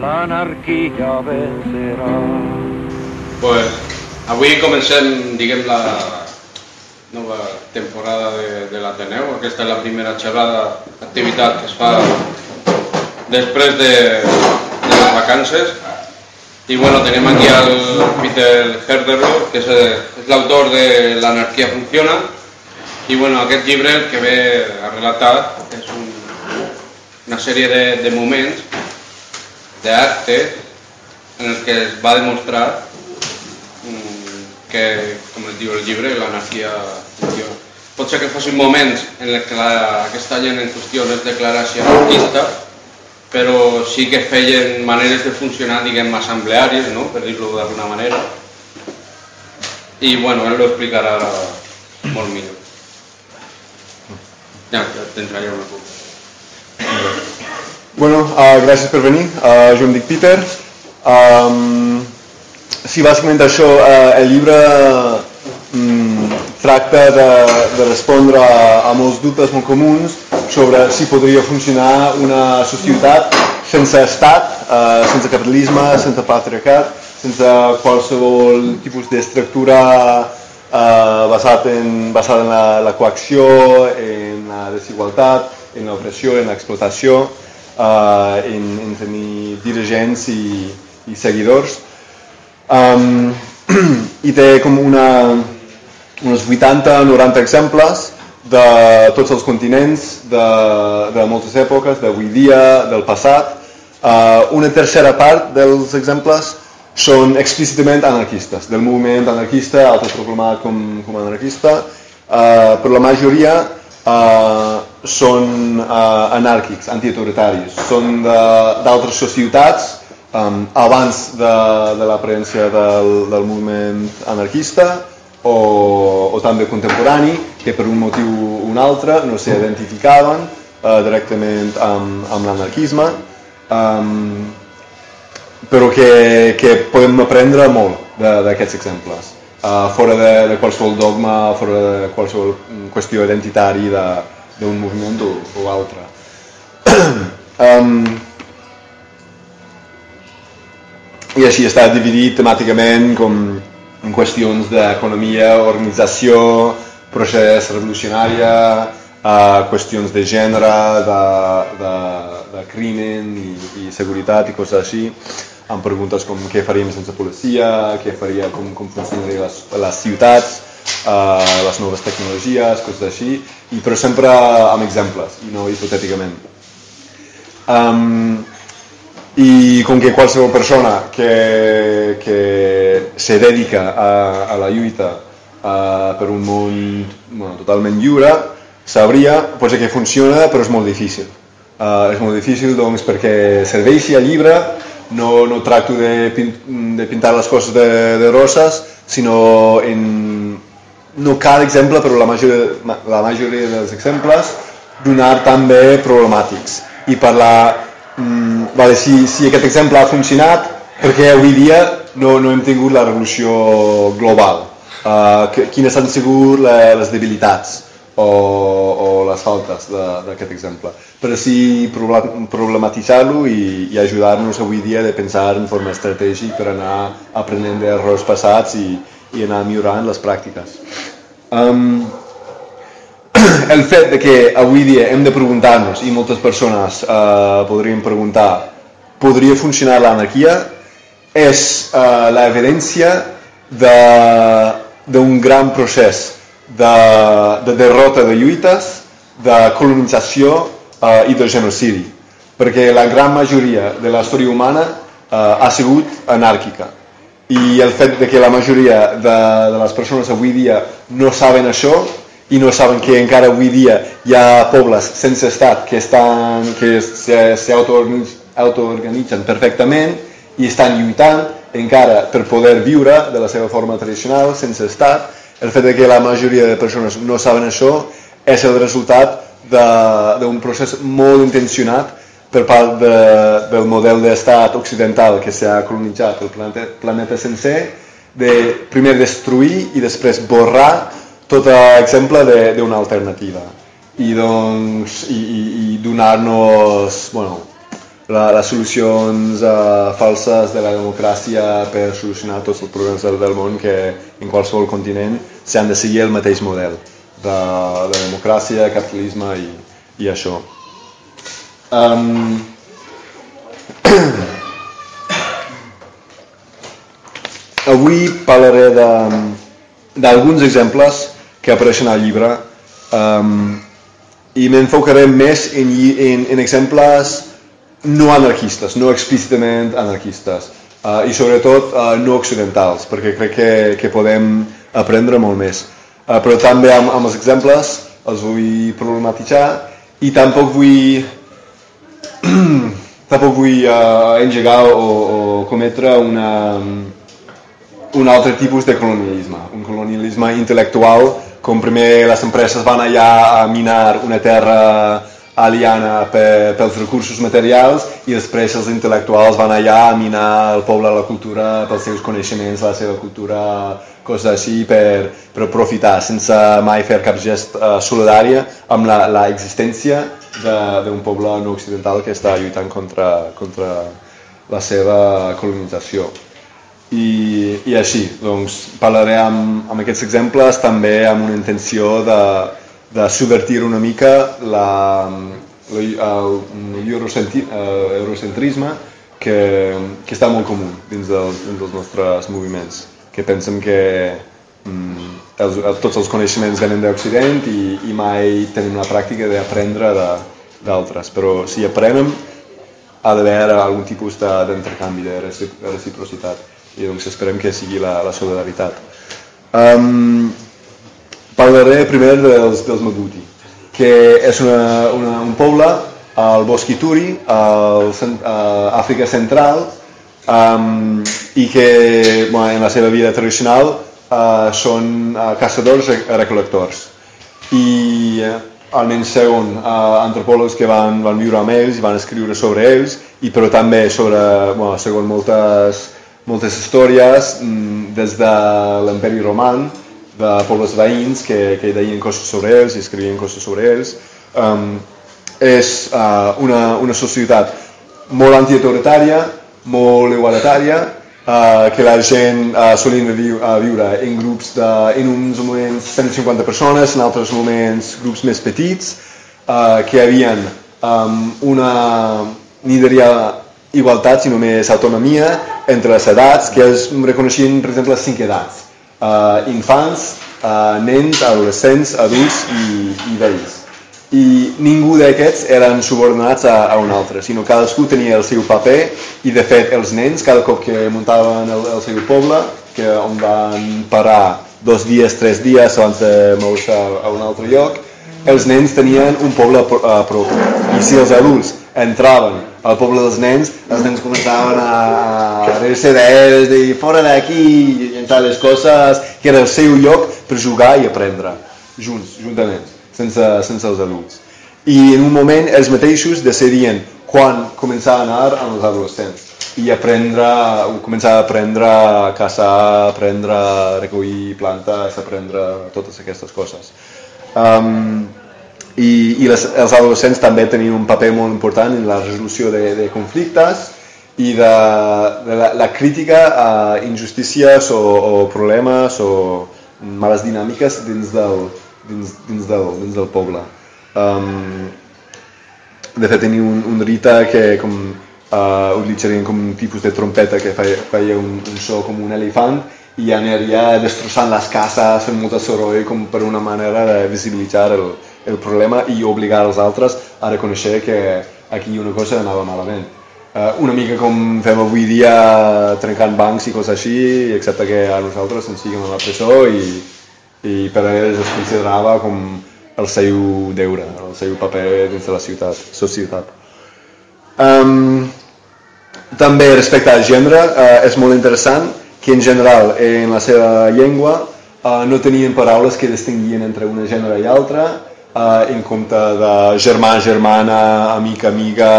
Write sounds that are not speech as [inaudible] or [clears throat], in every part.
la anarquia vencerà. Pues, avui comencem, diguem, la nova temporada de, de l'Ateneu. Aquesta és la primera xerrada, activitat que es fa després de, de les vacances. I bueno, tenim aquí al Peter Herderlo, que és, és l'autor de L'anarquia funciona. I bueno, aquest llibre el que ve a relatar és un, una sèrie de, de moments d'arte en el que es va demostrar mm, que, com es diu el llibre, l'anarquia funciona. Pot ser que fossin moments en què la, aquesta gent en qüestió no es declarasi anarquista, però sí que feien maneres de funcionar, diguem, assembleàries, no? per dir-ho d'alguna manera. I bueno, ell ho explicarà molt millor. Ja, tindrà ja una cosa. Bueno, uh, gràcies per venir. Uh, jo em dic Peter. Um, sí, bàsicament això, uh, el llibre um, tracta de, de respondre a, a molts dubtes molt comuns sobre si podria funcionar una societat sense estat, uh, sense capitalisme, sense patriarcat, sense qualsevol tipus d'estructura uh, basat en, basada en la, la coacció, en la desigualtat, en l'opressió, en l'explotació uh, en, en tenir dirigents i, i seguidors. Um, [clears throat] I té com una, uns 80-90 exemples de tots els continents, de, de moltes èpoques, d'avui dia, del passat. Uh, una tercera part dels exemples són explícitament anarquistes, del moviment anarquista, autoproclamat com, com anarquista, uh, però la majoria uh, són uh, anàrquics, antiautoritaris, són d'altres societats um, abans de, de la presència del, del moviment anarquista o, o també contemporani que per un motiu o un altre no s'identificaven uh, directament amb, amb l'anarquisme. Um, però que, que podem aprendre molt d'aquests exemples uh, fora de, de qualsevol dogma, fora de qualsevol qüestió identitari de, d'un moviment o, o altre. [clears throat] um, I així està dividit temàticament com en qüestions d'economia, organització, procés revolucionària, uh, qüestions de gènere, de, de, de crimen i, i seguretat i coses així, amb preguntes com què faríem sense policia, què faria, com, com funcionarien les, les ciutats, uh, les noves tecnologies, coses així, i però sempre amb exemples i no hipotèticament. Um, I com que qualsevol persona que, que se dedica a, a la lluita uh, per un món bueno, totalment lliure, sabria potser que funciona però és molt difícil. Uh, és molt difícil doncs, perquè serveixi al llibre, no, no tracto de, pin, de pintar les coses de, de roses, sinó en no cada exemple, però la majoria, la majoria dels exemples, donar també problemàtics i parlar, mm, vale, si, si aquest exemple ha funcionat, perquè avui dia no, no hem tingut la revolució global, uh, quines han sigut les debilitats o, o les faltes d'aquest exemple. Però sí problematitzar-lo i, i ajudar-nos avui dia de pensar en forma estratègica per anar aprenent d'errors passats i, i anar millorant les pràctiques. Um, [clears throat] el fet de que avui dia hem de preguntar-nos, i moltes persones uh, podrien preguntar, podria funcionar l'anarquia? És uh, l'evidència d'un gran procés de, de derrota de lluites, de colonització eh, i de genocidi, perquè la gran majoria de la història humana eh, ha sigut anàrquica. I el fet de que la majoria de, de les persones avui dia no saben això i no saben que encara avui dia hi ha pobles sense estat que, estan, que s'autoorganitzen perfectament i estan lluitant encara per poder viure de la seva forma tradicional sense estat el fet de que la majoria de persones no saben això és el resultat d'un procés molt intencionat per part de, del model d'estat occidental que s'ha colonitzat el planeta, planeta sencer, de primer destruir i després borrar tot exemple d'una alternativa. I, doncs, i, i, i donar-nos bueno, la, les solucions uh, falses de la democràcia per solucionar tots els problemes del, del món que en qualsevol continent s'han de seguir el mateix model de, de democràcia, capitalisme i, i això. Um, [coughs] avui parlaré d'alguns exemples que apareixen al llibre um, i m'enfocaré més en, en, en exemples no anarquistes, no explícitament anarquistes uh, i sobretot uh, no occidentals perquè crec que, que podem aprendre molt més. Uh, però també amb, amb els exemples els vull problematitzar i tampoc vull [clears throat] tampoc vull uh, engegar o, o cometre una, un altre tipus de colonialisme, un colonialisme intel·lectual, com primer les empreses van allà a minar una terra aliana pels recursos materials i després els intel·lectuals van allà a minar el poble, la cultura, pels seus coneixements, la seva cultura, coses així per, per aprofitar sense mai fer cap gest uh, solidari amb la, la existència d'un poble no occidental que està lluitant contra, contra la seva colonització. I, i així, doncs, parlaré amb, amb aquests exemples també amb una intenció de, de subvertir una mica la, l'eurocentrisme que, que està molt comú dins dels, dins dels nostres moviments, que pensem que mm, els, tots els coneixements venen d'Occident i, i mai tenim la pràctica d'aprendre d'altres, però si aprenem ha d'haver algun tipus d'intercanvi, de, de reciprocitat i doncs esperem que sigui la, la solidaritat. Um, parlaré primer dels, dels Maguti, que és una, una, un poble al bosc Ituri, al, a Àfrica Central, um, i que bueno, en la seva vida tradicional uh, són uh, caçadors i recol·lectors. I uh, almenys segons uh, antropòlegs que van, van viure amb ells i van escriure sobre ells, i però també sobre, bueno, segons moltes, moltes històries, mm, des de l'imperi roman, de pobles veïns que, que deien coses sobre ells i escrivien coses sobre ells, um, és uh, una, una societat molt antiautoritària, molt igualitària, uh, que la gent uh, solien viu, uh, viure en grups de, en uns moments 150 persones, en altres moments grups més petits, uh, que havien um, una ni diria igualtat, sinó més autonomia entre les edats, que es reconeixien, per exemple, les cinc edats. Uh, infants, uh, nens, adolescents, adults i, i vells i ningú d'aquests eren subordinats a, a un altre, sinó cadascú tenia el seu paper i de fet els nens cada cop que muntaven el, el seu poble, que on van parar dos dies, tres dies abans de moure-se a, a un altre lloc, els nens tenien un poble uh, propi i si els adults entraven al poble dels nens, els nens començaven a, rebre-se d'ells, dir fora d'aquí i llençar les coses, que era el seu lloc per jugar i aprendre junts, juntament sense, sense els adults. I en un moment els mateixos decidien quan començar a anar amb els adolescents i aprendre, començar a aprendre a caçar, aprendre a recollir plantes, aprendre totes aquestes coses. Um, i, i les, els adolescents també tenien un paper molt important en la resolució de, de conflictes i de, de la, la crítica a injustícies o, o problemes o males dinàmiques dins del, dins, dins, del, dins del poble. Um, de fet, tenia un, un rita que com, uh, utilitzarien com un tipus de trompeta que feia, feia un, un so com un elefant i aniria destrossant les cases, fent molta soroll com per una manera de visibilitzar el, el problema i obligar els altres a reconèixer que aquí una cosa anava malament. Uh, una mica com fem avui dia trencant bancs i coses així, excepte que a nosaltres ens fiquem a la presó i, i per a ells es considerava com el seu deure, el seu paper dins de la ciutat, societat. Um, també respecte al gènere, uh, és molt interessant que en general en la seva llengua uh, no tenien paraules que distinguien entre una gènere i altra, uh, en compte de germà, germana, amic, amiga,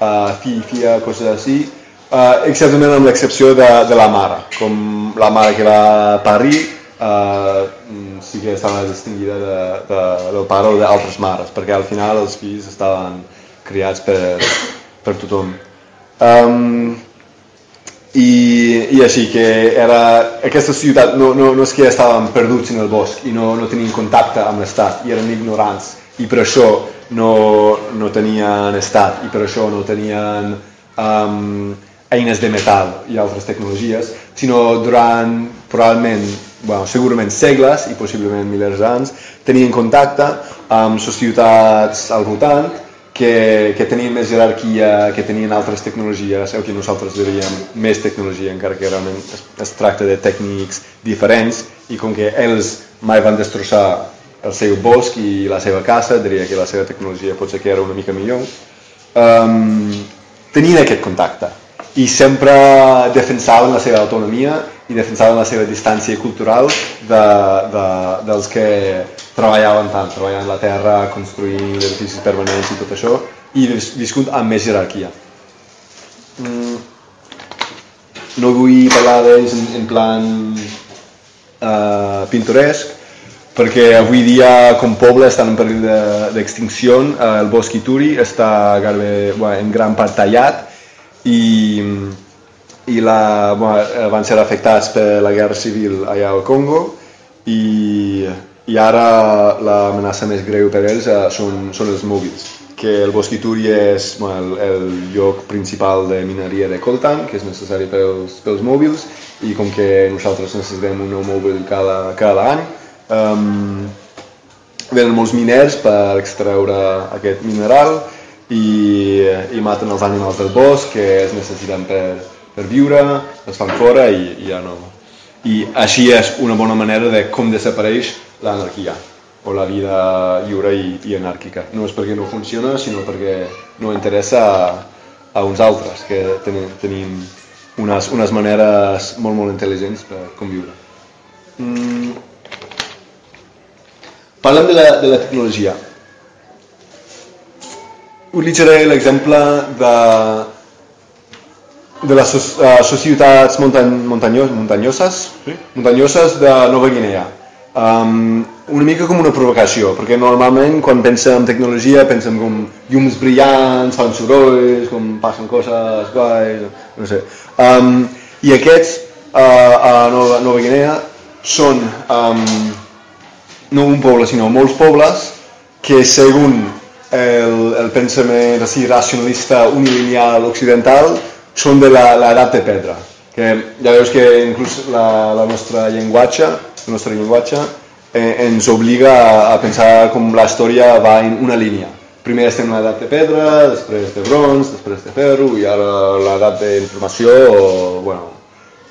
uh, fill, filla, coses així, uh, exactament amb l'excepció de, de la mare, com la mare que va parir, uh, sí que estava distinguida de, de, del pare o d'altres mares, perquè al final els fills estaven criats per, per tothom. Um, i, i així que era, aquesta ciutat no, no, no és que estaven perduts en el bosc i no, no tenien contacte amb l'estat i eren ignorants i per això no, no tenien estat i per això no tenien um, eines de metal i altres tecnologies, sinó durant probablement, bueno, segurament segles i possiblement milers d'anys, tenien contacte amb societats al voltant que, que tenien més jerarquia, que tenien altres tecnologies, el que nosaltres diríem més tecnologia, encara que realment es, es tracta de tècnics diferents i com que ells mai van destrossar el seu bosc i la seva casa, diria que la seva tecnologia potser que era una mica millor, um, tenien aquest contacte i sempre defensaven la seva autonomia i defensaven la seva distància cultural de, de, dels que treballaven tant, treballant la terra, construint edificis permanents i tot això, i viscut amb més jerarquia. Mm. No vull parlar d'ells en, en plan uh, pintoresc, perquè avui dia com poble estan en perill d'extinció, de, uh, el bosc Ituri està gairebé, bueno, en gran part tallat i, i la, bueno, van ser afectats per la guerra civil allà al Congo i i ara l'amenaça més greu per ells eh, són, són els mòbils que el Bosquituri és bueno, el, el lloc principal de mineria de coltan, que és necessari pels, pels mòbils, i com que nosaltres necessitem un nou mòbil cada, cada any, um, venen molts miners per extreure aquest mineral i, i maten els animals del bosc que es necessiten per, per viure, els fan fora i, i ja no. I així és una bona manera de com desapareix l'anarquia o la vida lliure i, i anàrquica. No és perquè no funciona, sinó perquè no interessa a, a uns altres, que tenim, tenim unes, unes maneres molt, molt intel·ligents per conviure. Mm. Parlem de la, de la tecnologia. Utilitzaré l'exemple de, de les uh, societats muntany, muntanyos, muntanyoses, sí? muntanyoses de Nova Guinea Um, una mica com una provocació, perquè normalment quan pensem en tecnologia pensem com llums brillants, fan sorolls, com passen coses guais, no sé. Um, I aquests uh, a Nova, Nova Guinea són um, no un poble, sinó molts pobles que segons el, el pensament així, racionalista unilineal occidental són de l'edat de pedra que ja veus que inclús la, la nostra llenguatge el nostre llenguatge, eh, ens obliga a, a pensar com la història va en una línia. Primer estem en l'edat de pedra, després de bronze, després de ferro, i ara l'edat d'informació, bueno,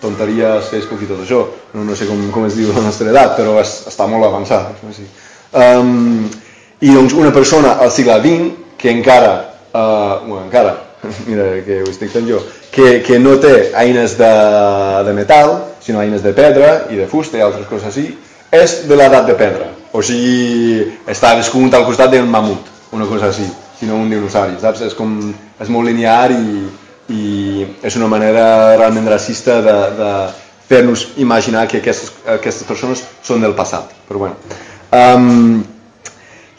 tonteries, Facebook i tot això. No, no sé com, com es diu la nostra edat, però es, està molt avançat. Sí. Um, I doncs una persona al segle XX que encara, uh, bueno, encara, [laughs] mira que ho estic fent jo, que, que no té eines de, de metal, sinó eines de pedra i de fusta i altres coses així, és de l'edat de pedra. O sigui, està viscut al costat d'un mamut, una cosa així, sinó un dinosauri, saps? És, com, és molt linear i, i és una manera realment racista de, de fer-nos imaginar que aquestes, aquestes persones són del passat. Però bueno. Um,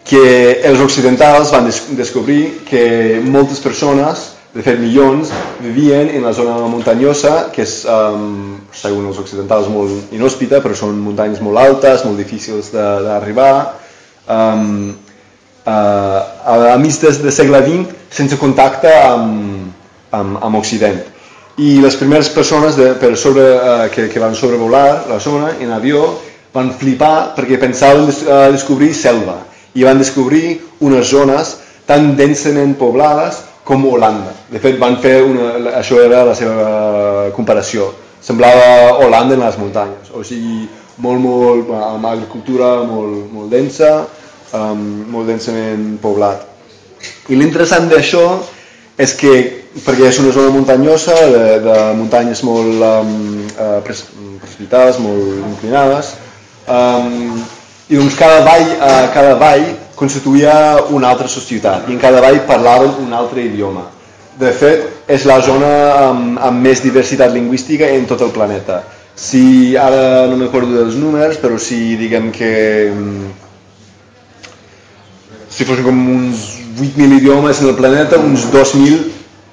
que els occidentals van des descobrir que moltes persones de fet milions, vivien en la zona muntanyosa, que és, um, segons els occidentals, molt inhòspita, però són muntanyes molt altes, molt difícils d'arribar, um, uh, a, a mig de, de segle XX, sense contacte amb, amb, amb Occident. i les primeres persones de, per sobre, uh, que, que van sobrevolar la zona en avió van flipar perquè pensaven des, uh, descobrir selva i van descobrir unes zones tan densament poblades com Holanda. De fet, van fer una, això era la seva comparació. Semblava Holanda en les muntanyes, o sigui, molt, molt, amb agricultura molt, molt densa, um, molt densament poblat. I l'interessant d'això és que, perquè és una zona muntanyosa, de, de muntanyes molt um, uh, precipitades, molt inclinades, um, i doncs cada vall, uh, cada vall constituïa una altra societat i en cada vall parlaven un altre idioma. De fet, és la zona amb, amb més diversitat lingüística en tot el planeta. Si ara no m'acordo dels números, però si diguem que mm, si fossin com uns 8.000 idiomes en el planeta, uns 2.000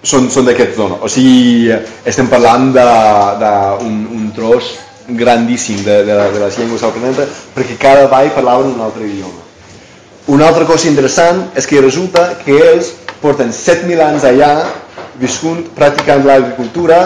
són, són d'aquesta zona. O sigui, estem parlant d'un un tros grandíssim de, de, de les llengües del planeta perquè cada vall parlava un altre idioma. Una altra cosa interessant és que resulta que ells porten 7.000 anys allà viscut practicant l'agricultura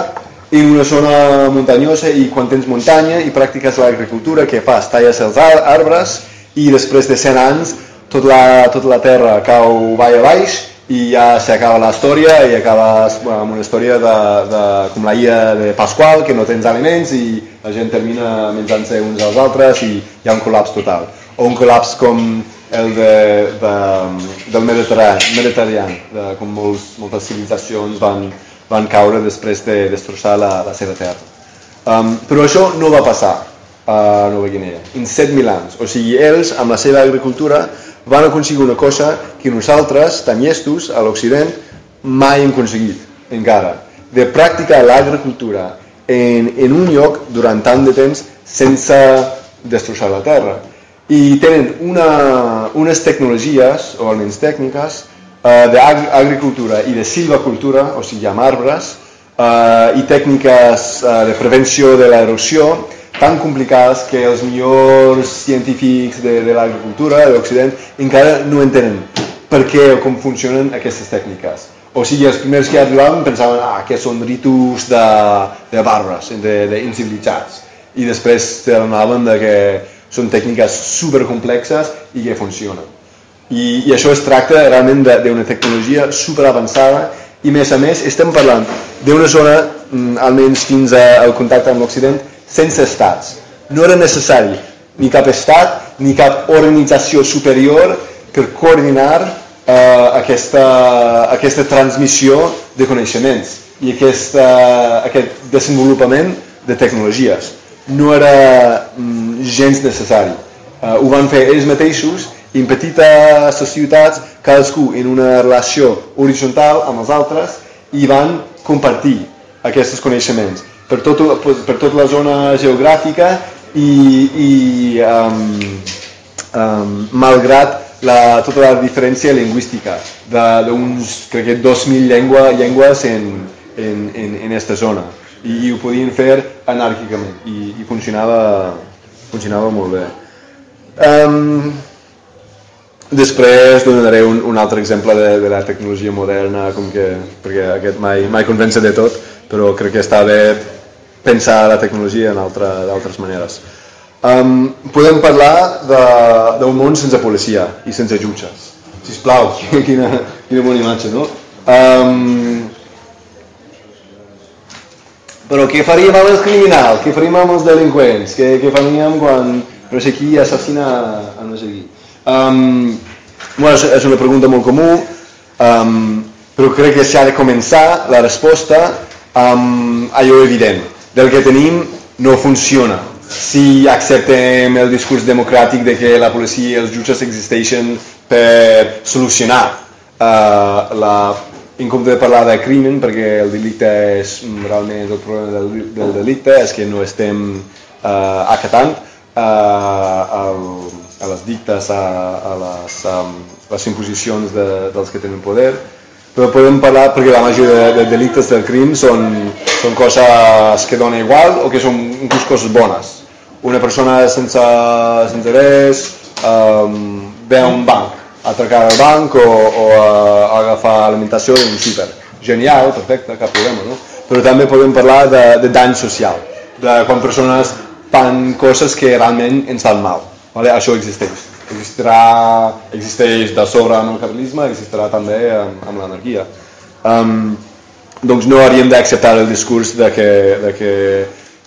en una zona muntanyosa i quan tens muntanya i practiques l'agricultura, què fas? Talles els arbres i després de 100 anys tot la, tota la terra cau vall a baix i ja s'acaba la història i acabes bueno, amb una història de, de, com la illa de Pasqual, que no tens aliments i la gent termina menjant-se uns als altres i hi ha un col·laps total. O un col·laps com el de, de, del Mediterrani de, com molts, moltes civilitzacions van, van caure després de destrossar la, la seva terra. Um, però això no va passar a Nova Guinea, en 7.000 anys. O sigui, ells, amb la seva agricultura, van aconseguir una cosa que nosaltres, tan llestos, a l'Occident, mai hem aconseguit, encara, de practicar l'agricultura en, en un lloc durant tant de temps sense destrossar la terra i tenen una, unes tecnologies, o almenys tècniques, eh, d'agricultura i de silvacultura, o sigui, amb arbres, eh, i tècniques eh, de prevenció de l'erosió tan complicades que els millors científics de, de l'agricultura de l'Occident encara no entenen per què o com funcionen aquestes tècniques. O sigui, els primers que arribaven pensaven ah, que són ritus de, de bàrbars, d'incivilitzats. I després s'adonaven que són tècniques supercomplexes i que funcionen. I, i això es tracta realment d'una tecnologia superavançada i més a més estem parlant d'una zona, mm, almenys fins al contacte amb l'Occident, sense estats. No era necessari ni cap estat ni cap organització superior per coordinar eh, aquesta, aquesta transmissió de coneixements i aquesta, aquest desenvolupament de tecnologies no era mm, gens necessari. Uh, ho van fer ells mateixos i en petites societats, cadascú en una relació horitzontal amb els altres i van compartir aquests coneixements per, tot, per tota la zona geogràfica i, i um, um, malgrat la, tota la diferència lingüística d'uns, crec que 2.000 llengua, llengües en, en, en, zona i, ho podien fer anàrquicament i, i funcionava, funcionava molt bé. Um, després donaré un, un altre exemple de, de la tecnologia moderna, com que, perquè aquest mai, mai convence de tot, però crec que està bé pensar la tecnologia d'altres maneres. Um, podem parlar d'un món sense policia i sense jutges. Sisplau, [laughs] quina, quina bona imatge, no? Um, però què faríem amb els criminals? Què faríem amb els delinqüents? Què, què faríem quan no sé qui assassina a no sé qui? Um, bueno, és, una pregunta molt comú, um, però crec que s'ha de començar la resposta amb allò evident. Del que tenim no funciona. Si acceptem el discurs democràtic de que la policia i els jutges existeixen per solucionar uh, la en compte de parlar de crimen, perquè el delicte és realment el problema del, del delicte, és que no estem eh, acatant eh, el, a les dictes, a, a les, um, les imposicions de, dels que tenen poder, però podem parlar perquè la majoria de, de delictes del crim són, són coses que donen igual o que són inclús coses bones. Una persona sense, sense res um, ve a un banc atracar el banc o, o a, agafar alimentació d'un súper. Genial, perfecte, cap problema, no? però també podem parlar de, de dany social, de quan persones fan coses que realment ens fan mal. Vale? Això existeix. Existirà, existeix de sobre amb el capitalisme, existirà també amb, amb l'anarquia. Um, doncs no hauríem d'acceptar el discurs de que, de que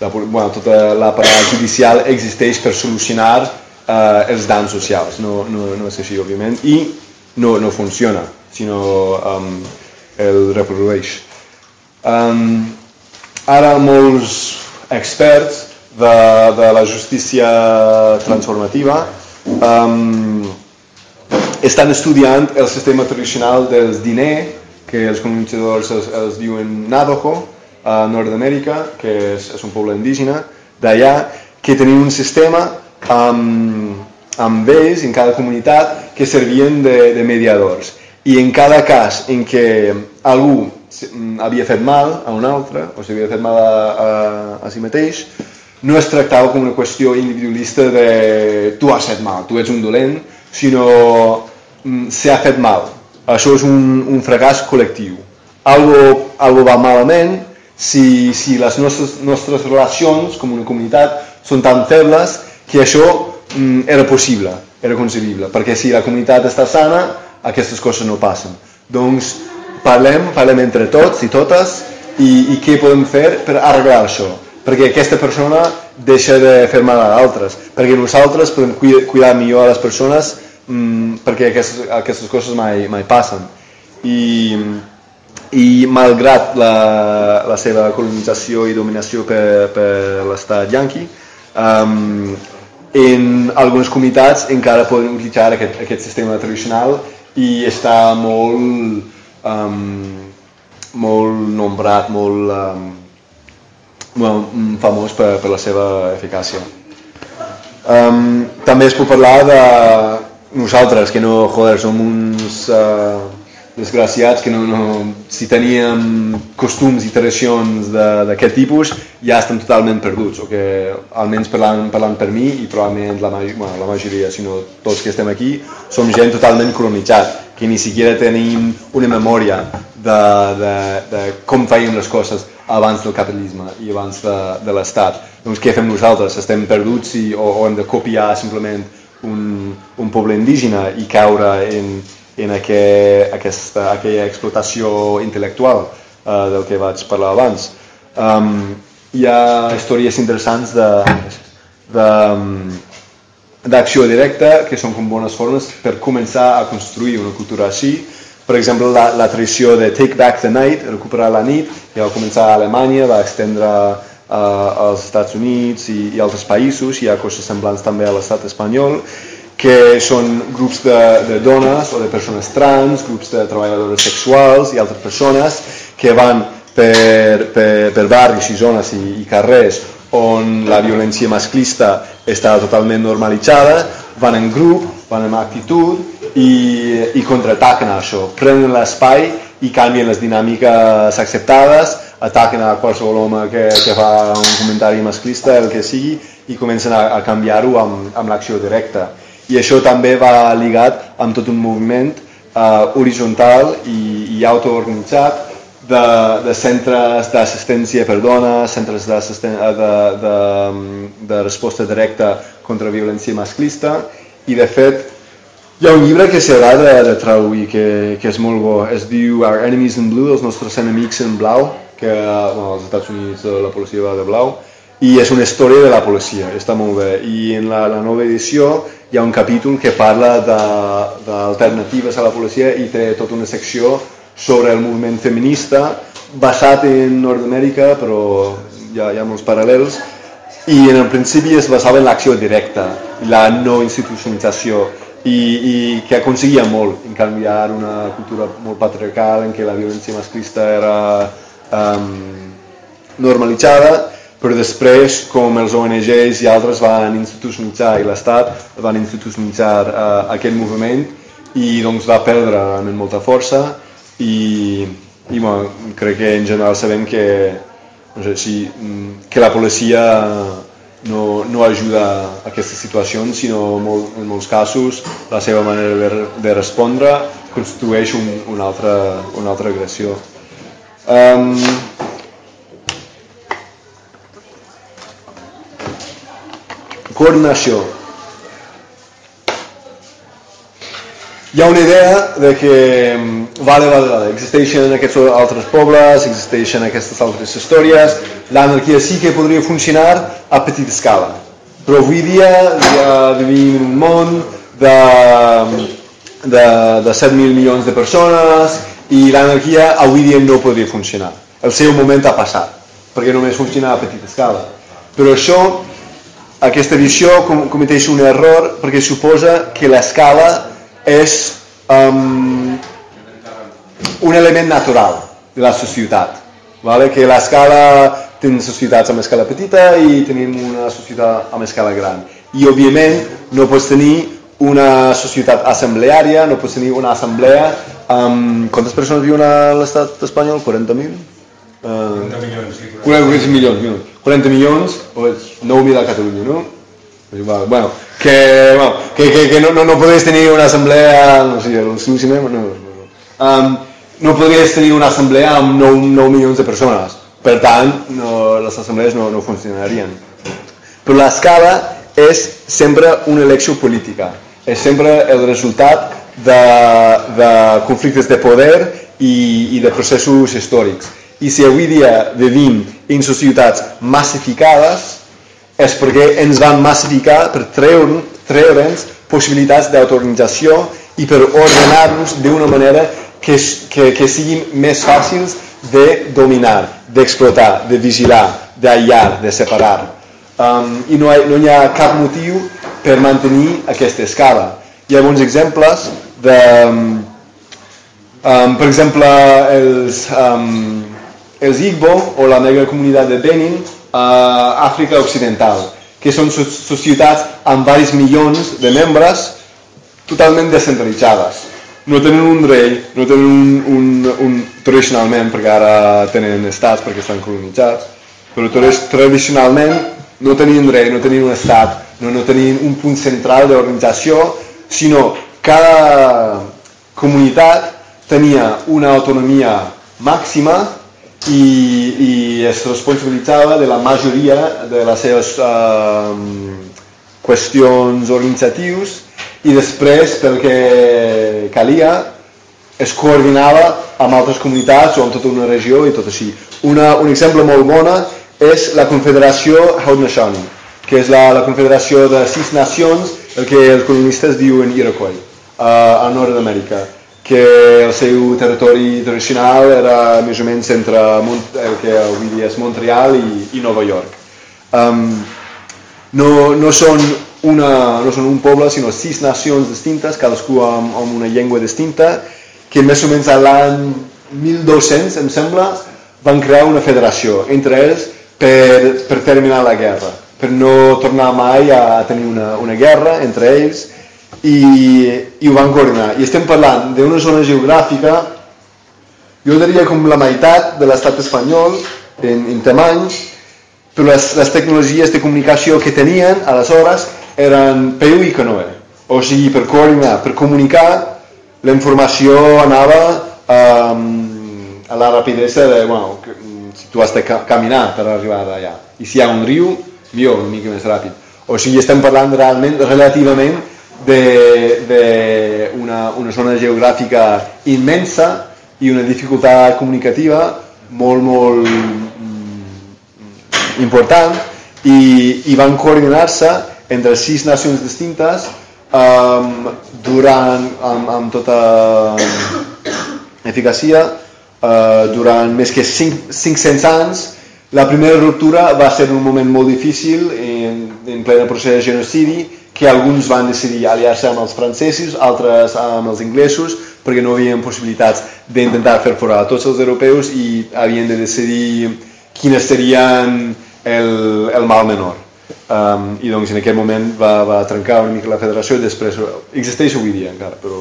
la, bueno, tota l'aparat judicial existeix per solucionar eh, els danys socials. No, no, no és així, òbviament, i no, no funciona, sinó um, el reprodueix. Um, ara molts experts de, de la justícia transformativa um, estan estudiant el sistema tradicional dels diners que els colonitzadors els, els diuen Navajo, a Nord-Amèrica, que és, és un poble indígena d'allà, que tenia un sistema amb, amb ells, en cada comunitat, que servien de, de mediadors. I en cada cas en què algú havia fet mal a un altre, o s'havia fet mal a, a, a si mateix, no es tractava com una qüestió individualista de tu has fet mal, tu ets un dolent, sinó mm, s'ha fet mal, això és un, un fracàs col·lectiu. Algo, algo va malament si, si les nostres, nostres relacions com una comunitat són tan febles que això mm, era possible, era concebible, perquè si la comunitat està sana, aquestes coses no passen. Doncs parlem, parlem entre tots i totes i, i què podem fer per arreglar això, perquè aquesta persona deixa de fer mal a altres, perquè nosaltres podem cuidar millor a les persones mm, perquè aquestes, aquestes coses mai, mai passen. I, i malgrat la, la seva colonització i dominació per, per l'estat yanqui, um, en algunes comunitats encara poden utilitzar aquest, aquest sistema tradicional i està molt, um, molt nombrat, molt, um, molt famós per, per la seva eficàcia. Um, també es pot parlar de, nosaltres, que no, joder, som uns uh, desgraciats que no, no, si teníem costums i tradicions d'aquest tipus ja estan totalment perduts, o que almenys parlant, parlant per mi i probablement la, bueno, la majoria, sinó tots que estem aquí, som gent totalment colonitzat, que ni siquiera tenim una memòria de, de, de com fèiem les coses abans del capitalisme i abans de, de l'Estat. Doncs què fem nosaltres? Estem perduts i, o, o hem de copiar simplement un, un poble indígena i caure en, en aqu aquesta, aquella explotació intel·lectual uh, del que vaig parlar abans. Um, hi ha històries interessants d'acció directa que són com bones formes per començar a construir una cultura així. Per exemple, la, la tradició de Take Back the Night, recuperar la nit, que va començar a Alemanya, va extendre eh, als Estats Units i, i altres països, hi ha coses semblants també a l'estat espanyol, que són grups de, de dones o de persones trans, grups de treballadores sexuals i altres persones que van per, per, per barris i zones i, i carrers on la violència masclista està totalment normalitzada, van en grup, van en actitud i, i contraataquen això, prenen l'espai i canvien les dinàmiques acceptades ataquen a qualsevol home que, que fa un comentari masclista, el que sigui, i comencen a, a canviar-ho amb, amb l'acció directa. I això també va ligat amb tot un moviment uh, horitzontal i, i autoorganitzat de, de centres d'assistència per dones, centres de, de, de, de resposta directa contra violència masclista. I de fet hi ha un llibre que s'haurà de, de traduir que, que és molt bo, es diu Our Enemies in Blue, els nostres enemics en blau que bueno, als Estats Units la policia va de blau, i és una història de la policia, està molt bé. I en la, la nova edició hi ha un capítol que parla d'alternatives a la policia i té tota una secció sobre el moviment feminista basat en Nord-Amèrica, però hi ha, hi ha molts paral·lels, i en el principi es basava en l'acció directa, la no institucionalització, i, i que aconseguia molt en canviar una cultura molt patriarcal en què la violència masclista era um, normalitzada, però després, com els ONGs i altres van institucionalitzar i l'Estat van institucionalitzar uh, aquest moviment i doncs va perdre realment molta força i, i bueno, crec que en general sabem que, no sé, si, que la policia no, no ajuda a aquestes situacions, sinó molt, en molts casos la seva manera de, de respondre constitueix un, una, altra, una altra agressió. Um, coordinació. Hi ha una idea de que, mm, vale, vale, vale, existeixen aquests altres pobles, existeixen aquestes altres històries, l'anarquia sí que podria funcionar a petita escala, però avui dia ja vivim un món de, de, de 7.000 milions de persones i l'anarquia avui dia no podria funcionar. El seu moment ha passat, perquè només funciona a petita escala. Però això, aquesta visió cometeix un error perquè suposa que l'escala és um, un element natural de la societat. Vale? Que l'escala tenim societats amb escala petita i tenim una societat amb escala gran. I, òbviament, no pots tenir una societat assembleària, no pots tenir una assemblea amb... Quantes persones viuen a l'estat espanyol? 40.000? Uh, 40 milions, sí. 40 milions, 40 milions, pues 9.000 a Catalunya, no? Bueno, que, bueno, que, que, que no, no, no podries tenir una assemblea, no sé, el seu cinema, no, no, no. Um, no podries tenir una assemblea amb 9, 9 milions de persones. Per tant, no, les assemblees no, no funcionarien. Però l'escala és sempre una elecció política. És sempre el resultat de, de conflictes de poder i, i de processos històrics. I si avui dia vivim en societats massificades és perquè ens van massificar per treure'ns treure possibilitats d'autoorganització i per ordenar-nos d'una manera que, que, que siguin més fàcils de dominar, d'explotar, de vigilar, d'aïllar, de separar. Um, I no hi, no hi ha cap motiu per mantenir aquesta escala. Hi ha bons exemples de... Um, um, per exemple, els, um, els Igbo o la negra comunitat de Benin a Àfrica Occidental, que són societats amb diversos milions de membres totalment descentralitzades. No tenen un rei, no tenen un, un, un tradicionalment, perquè ara tenen estats perquè estan colonitzats, però tradicionalment no tenien rei, no tenien un estat, no, no tenien un punt central d'organització, sinó cada comunitat tenia una autonomia màxima i, i es responsabilitzava de la majoria de les seves uh, qüestions organitzatius i després, pel que calia, es coordinava amb altres comunitats o amb tota una regió i tot així. Una, un exemple molt bona és la Confederació Haudenosaunee, que és la, la confederació de sis nacions, el que els colonistes diuen Iroquois, uh, al nord d'Amèrica que el seu territori tradicional era més o menys entre el que avui dia és Montreal i, i Nova York. Um, no, no, són una, no són un poble, sinó sis nacions distintes, cadascú amb, amb una llengua distinta, que més o menys a l'any 1200, em sembla, van crear una federació entre ells per, per terminar la guerra, per no tornar mai a tenir una, una guerra entre ells i, i ho van coordinar. I estem parlant d'una zona geogràfica, jo diria com la meitat de l'estat espanyol en, en tamany, però les, les tecnologies de comunicació que tenien aleshores eren peu i canoe. O sigui, per coordinar, per comunicar, la informació anava um, a la rapidesa de, bueno, que, si tu has de caminar per arribar allà. I si hi ha un riu, millor, una mica més ràpid. O sigui, estem parlant realment, relativament, de, de una, una zona geogràfica immensa i una dificultat comunicativa molt, molt mm, important i, i van coordinar-se entre sis nacions distintes um, durant, amb, amb tota eficàcia uh, durant més que 5, 500 anys. La primera ruptura va ser un moment molt difícil en, en plena procés de genocidi que alguns van decidir aliar-se amb els francesos, altres amb els inglesos, perquè no havien possibilitats d'intentar fer fora a tots els europeus i havien de decidir quines serien el, el mal menor. Um, I doncs en aquest moment va, va trencar una mica la federació i després existeix avui dia encara, però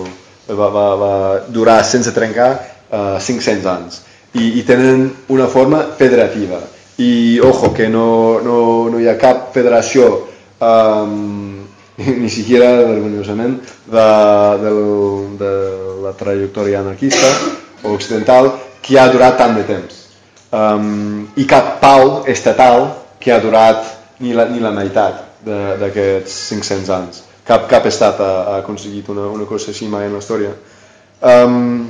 va, va, va durar sense trencar uh, 500 anys. I, I tenen una forma federativa. I ojo, que no, no, no hi ha cap federació um, ni siquiera vergonyosament de, de, de la trajectòria anarquista o occidental que ha durat tant de temps um, i cap pau estatal que ha durat ni la, ni la meitat d'aquests 500 anys. Cap, cap estat ha, ha aconseguit una, una cosa així mai en la història. Um,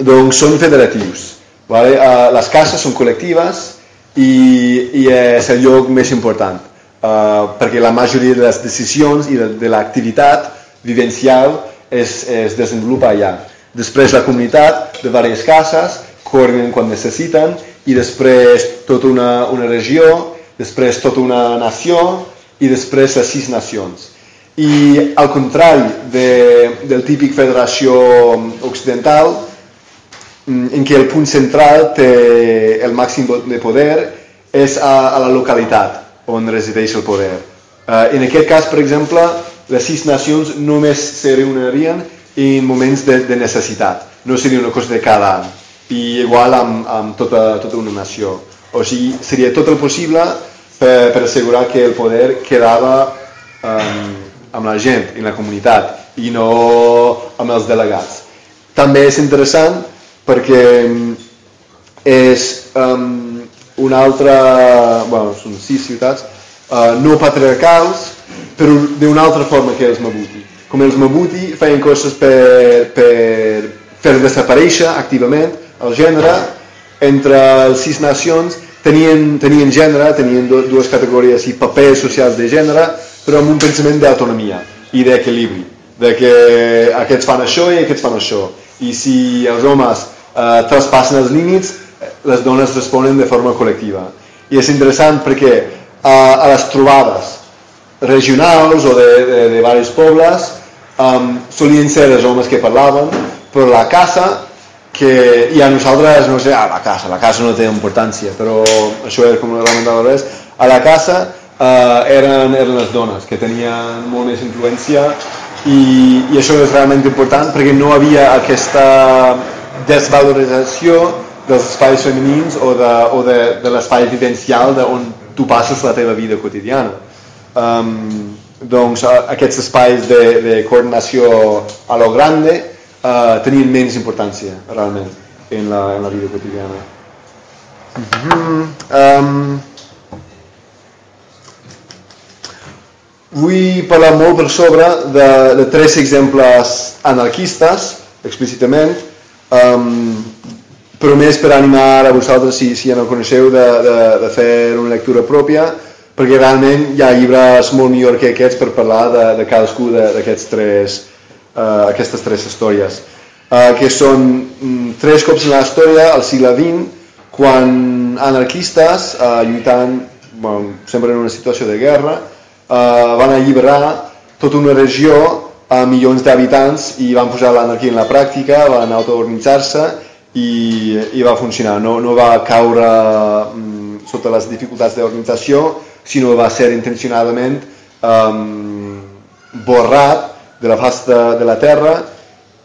doncs són federatius. Vale? Uh, les cases són col·lectives i, i és el lloc més important uh, perquè la majoria de les decisions i de, de l'activitat vivencial es, es desenvolupa allà. Després la comunitat de diverses cases coordinen quan necessiten i després tota una, una regió, després tota una nació i després les sis nacions. I al contrari de, del típic federació occidental, mm, en què el punt central té el màxim de poder és a, a la localitat on resideix el poder. Eh, en aquest cas, per exemple, les sis nacions només se reunirien en moments de, de necessitat, no seria una cosa de cada any, i igual amb, amb tota, tota una nació. O sigui, seria tot el possible per, per assegurar que el poder quedava um, amb la gent, en la comunitat, i no amb els delegats. També és interessant perquè mm, és um, una altra, bueno, són sis ciutats, uh, no patriarcals, però d'una altra forma que els Mabuti. Com els Mabuti feien coses per, per fer desaparèixer activament el gènere, entre les sis nacions tenien, tenien gènere, tenien dues categories i papers socials de gènere, però amb un pensament d'autonomia i d'equilibri, de que aquests fan això i aquests fan això. I si els homes eh, traspassen els límits, les dones responen de forma col·lectiva. I és interessant perquè eh, a les trobades regionals o de, de, de diversos pobles um, solien ser els homes que parlaven, però la casa que i a nosaltres, no sé, a la casa, la casa no té importància, però això és com lamentava res, a la casa eh, eren, eren les dones que tenien molt més influència i, i això és realment important perquè no havia aquesta desvalorització dels espais femenins o de, o de, de l'espai vivencial de on tu passes la teva vida quotidiana. Um, doncs aquests espais de, de coordinació a lo grande uh, tenien menys importància realment en la, en la vida quotidiana. Uh -huh. um, vull parlar molt per sobre de, de tres exemples anarquistes, explícitament, um, però més per animar a vosaltres, si, si ja no coneixeu, de, de, de fer una lectura pròpia, perquè realment hi ha llibres molt millor que aquests per parlar de, de cadascú d'aquests tres, uh, aquestes tres històries, uh, que són um, tres cops en la història, al segle XX, quan anarquistes, uh, lluitant bueno, sempre en una situació de guerra, eh, van alliberar tota una regió a milions d'habitants i van posar l'anarquia en la pràctica, van autoorganitzar-se i, i va funcionar. No, no va caure mm, sota les dificultats d'organització, sinó va ser intencionadament um, borrat de la faç de, de la terra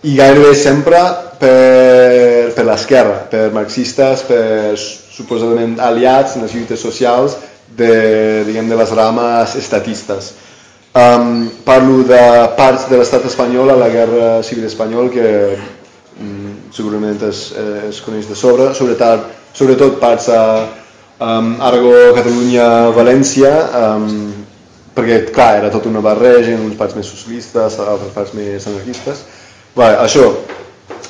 i gairebé sempre per, per l'esquerra, per marxistes, per suposadament aliats en les lluites socials de, diguem, de les rames estatistes. Um, parlo de parts de l'estat espanyol a la Guerra Civil Espanyol que segurament es, es coneix de sobre, sobretot, sobretot parts a um, Aragó, Catalunya, València, um, perquè clar, era tota una barreja, en uns parts més socialistes, altres parts més anarquistes. Vale, això,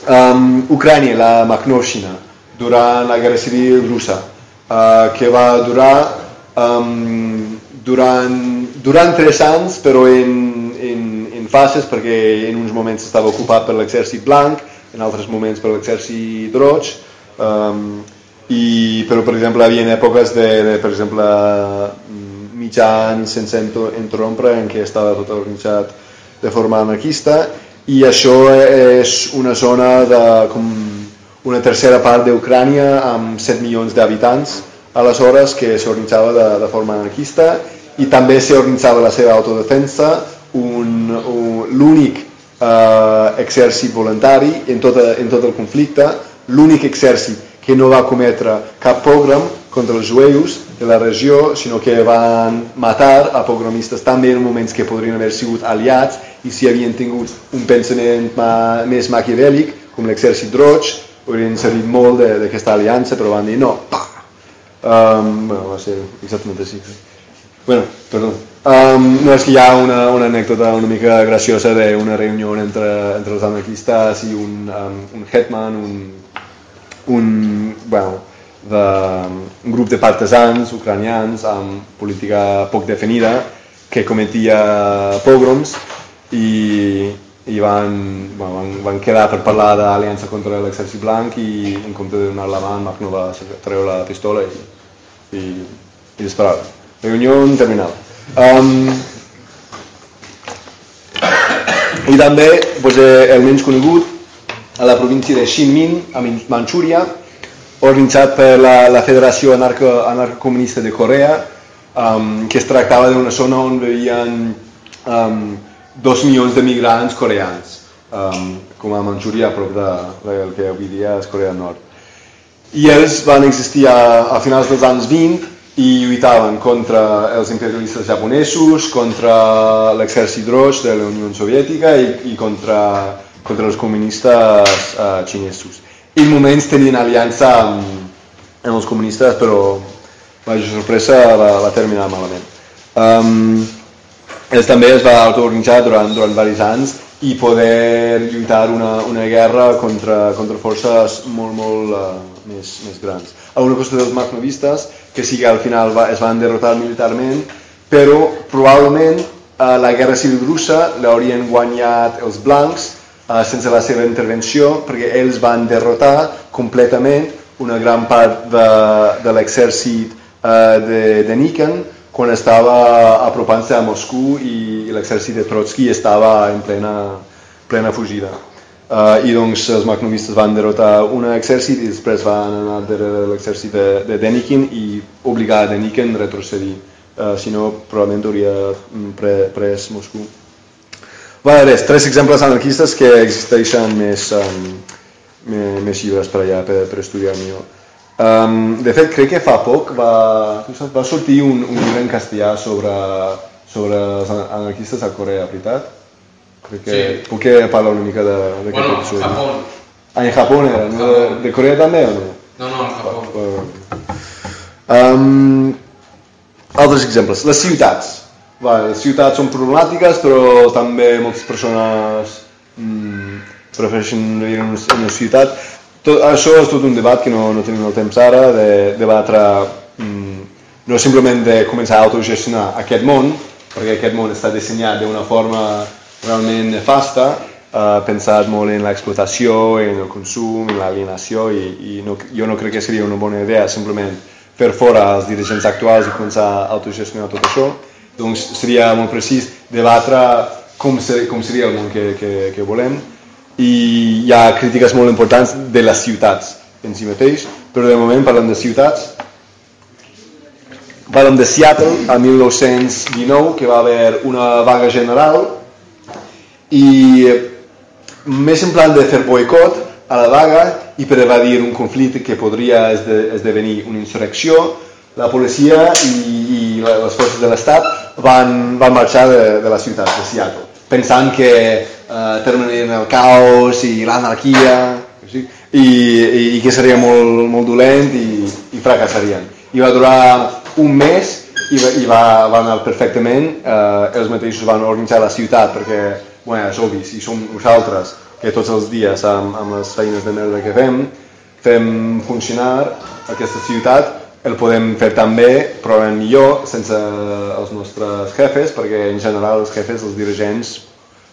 um, Ucrània, la Magnovshina, durant la Guerra Civil russa, uh, que va durar um, durant, durant tres anys, però en, en, en fases, perquè en uns moments estava ocupat per l'exèrcit blanc, en altres moments per l'exèrcit roig, um, i, però per exemple hi havia èpoques de, de per exemple mitjans sense interrompre en què estava tot organitzat de forma anarquista i això és una zona de com una tercera part d'Ucrània amb 7 milions d'habitants aleshores que s'organitzava de, de forma anarquista i també s'organitzava la seva autodefensa, l'únic eh, exèrcit voluntari en, tota, en tot el conflicte, l'únic exèrcit que no va cometre cap pogrom contra els jueus de la regió, sinó que van matar a pogromistes també en moments que podrien haver sigut aliats i si havien tingut un pensament ma, més maquiavèlic, com l'exèrcit roig, haurien servit molt d'aquesta aliança, però van dir no, pa, Um, bueno, va ser exactament així. Bueno, perdó. Um, no, és que hi ha una, una anècdota una mica graciosa d'una reunió entre, entre els anarquistes i un, um, un hetman, un, un, bueno, de, un grup de partisans ucranians amb política poc definida que cometia pogroms i, i van, bueno, van, van quedar per parlar d'aliança contra l'exèrcit blanc i en compte de donar la mà en Magno va treure la pistola i, i, i disparar. Reunió terminada. Um, I també pues, eh, el menys conegut a la província de Xinmin, a Manxúria, organitzat per la, la Federació Anarco, de Corea, um, que es tractava d'una zona on vivien um, dos milions de migrants coreans, um, com a Manxúria, a prop de, del que avui dia és Corea del Nord. I ells van existir a, a finals dels anys 20 i lluitaven contra els imperialistes japonesos, contra l'exèrcit roig de la Unió Soviètica i, i contra, contra els comunistes eh, xinesos. I en moments tenien aliança amb, amb els comunistes, però la sorpresa va, va terminar malament. Um, ells també es va autoorganitzar durant, durant diversos anys i poder lluitar una, una guerra contra, contra forces molt, molt uh, més, més grans. A una qüestió dels magnovistes, que sí que al final va, es van derrotar militarment, però probablement eh, la guerra civil russa l'haurien guanyat els blancs eh, sense la seva intervenció, perquè ells van derrotar completament una gran part de, de l'exèrcit eh, de, de Nikon quan estava apropant-se a Moscou i, i l'exèrcit de Trotsky estava en plena, plena fugida. Uh, I doncs els magnovistes van derrotar un exèrcit i després van anar darrere l'exèrcit de, de Denikin i obligar a Denikin a retrocedir. Uh, si no, probablement hauria mm, pre, pres Moscou. Vale, res, tres exemples anarquistes que existeixen més, um, més, més llibres per allà per, per estudiar millor. Um, de fet, crec que fa poc va, va sortir un, un llibre en castellà sobre, sobre els anarquistes a Corea, veritat? Crec que sí. puc parlar una mica de, de bueno, episodi. Japó. Ah, en Japó era, no? De, de Corea també o no? No, no, en Japó. Um, altres exemples. Les ciutats. Vale, les ciutats són problemàtiques, però també moltes persones mm, prefereixen viure en una ciutat. Tot, això és tot un debat que no, no tenim el temps ara de debatre mm, no simplement de començar a autogestionar aquest món, perquè aquest món està dissenyat d'una forma realment nefasta, eh, pensat molt en l'explotació, en el consum, en l'alienació i, i no, jo no crec que seria una bona idea simplement fer fora els dirigents actuals i començar a autogestionar tot això. Doncs seria molt precís debatre com, ser, com seria el món que, que, que volem i hi ha crítiques molt importants de les ciutats en si mateix, però de moment parlem de ciutats parlem de Seattle a 1919 que va haver una vaga general i més en plan de fer boicot a la vaga i per evadir un conflicte que podria esdevenir una insurrecció, la policia i, i les forces de l'Estat van, van marxar de, de la ciutat de Seattle, pensant que eh, terminarien el caos i l'anarquia sí? I, i, i que seria molt, molt dolent i, i fracassarien. I va durar un mes i va, i va, va anar perfectament, eh, els mateixos van organitzar la ciutat perquè bueno, és obvi, si som nosaltres que tots els dies amb, amb les feines de merda que fem, fem funcionar aquesta ciutat, el podem fer també, probablement millor, sense els nostres jefes, perquè en general els jefes, els dirigents,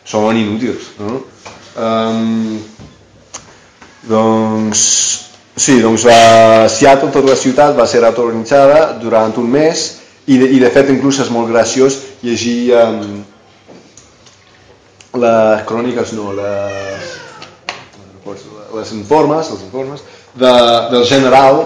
són inútils. No? Um, doncs, sí, doncs va, Seattle, tota la ciutat, va ser autoorganitzada durant un mes i de, i de fet inclús és molt graciós llegir um, les cròniques no, les, les informes, els informes de, del general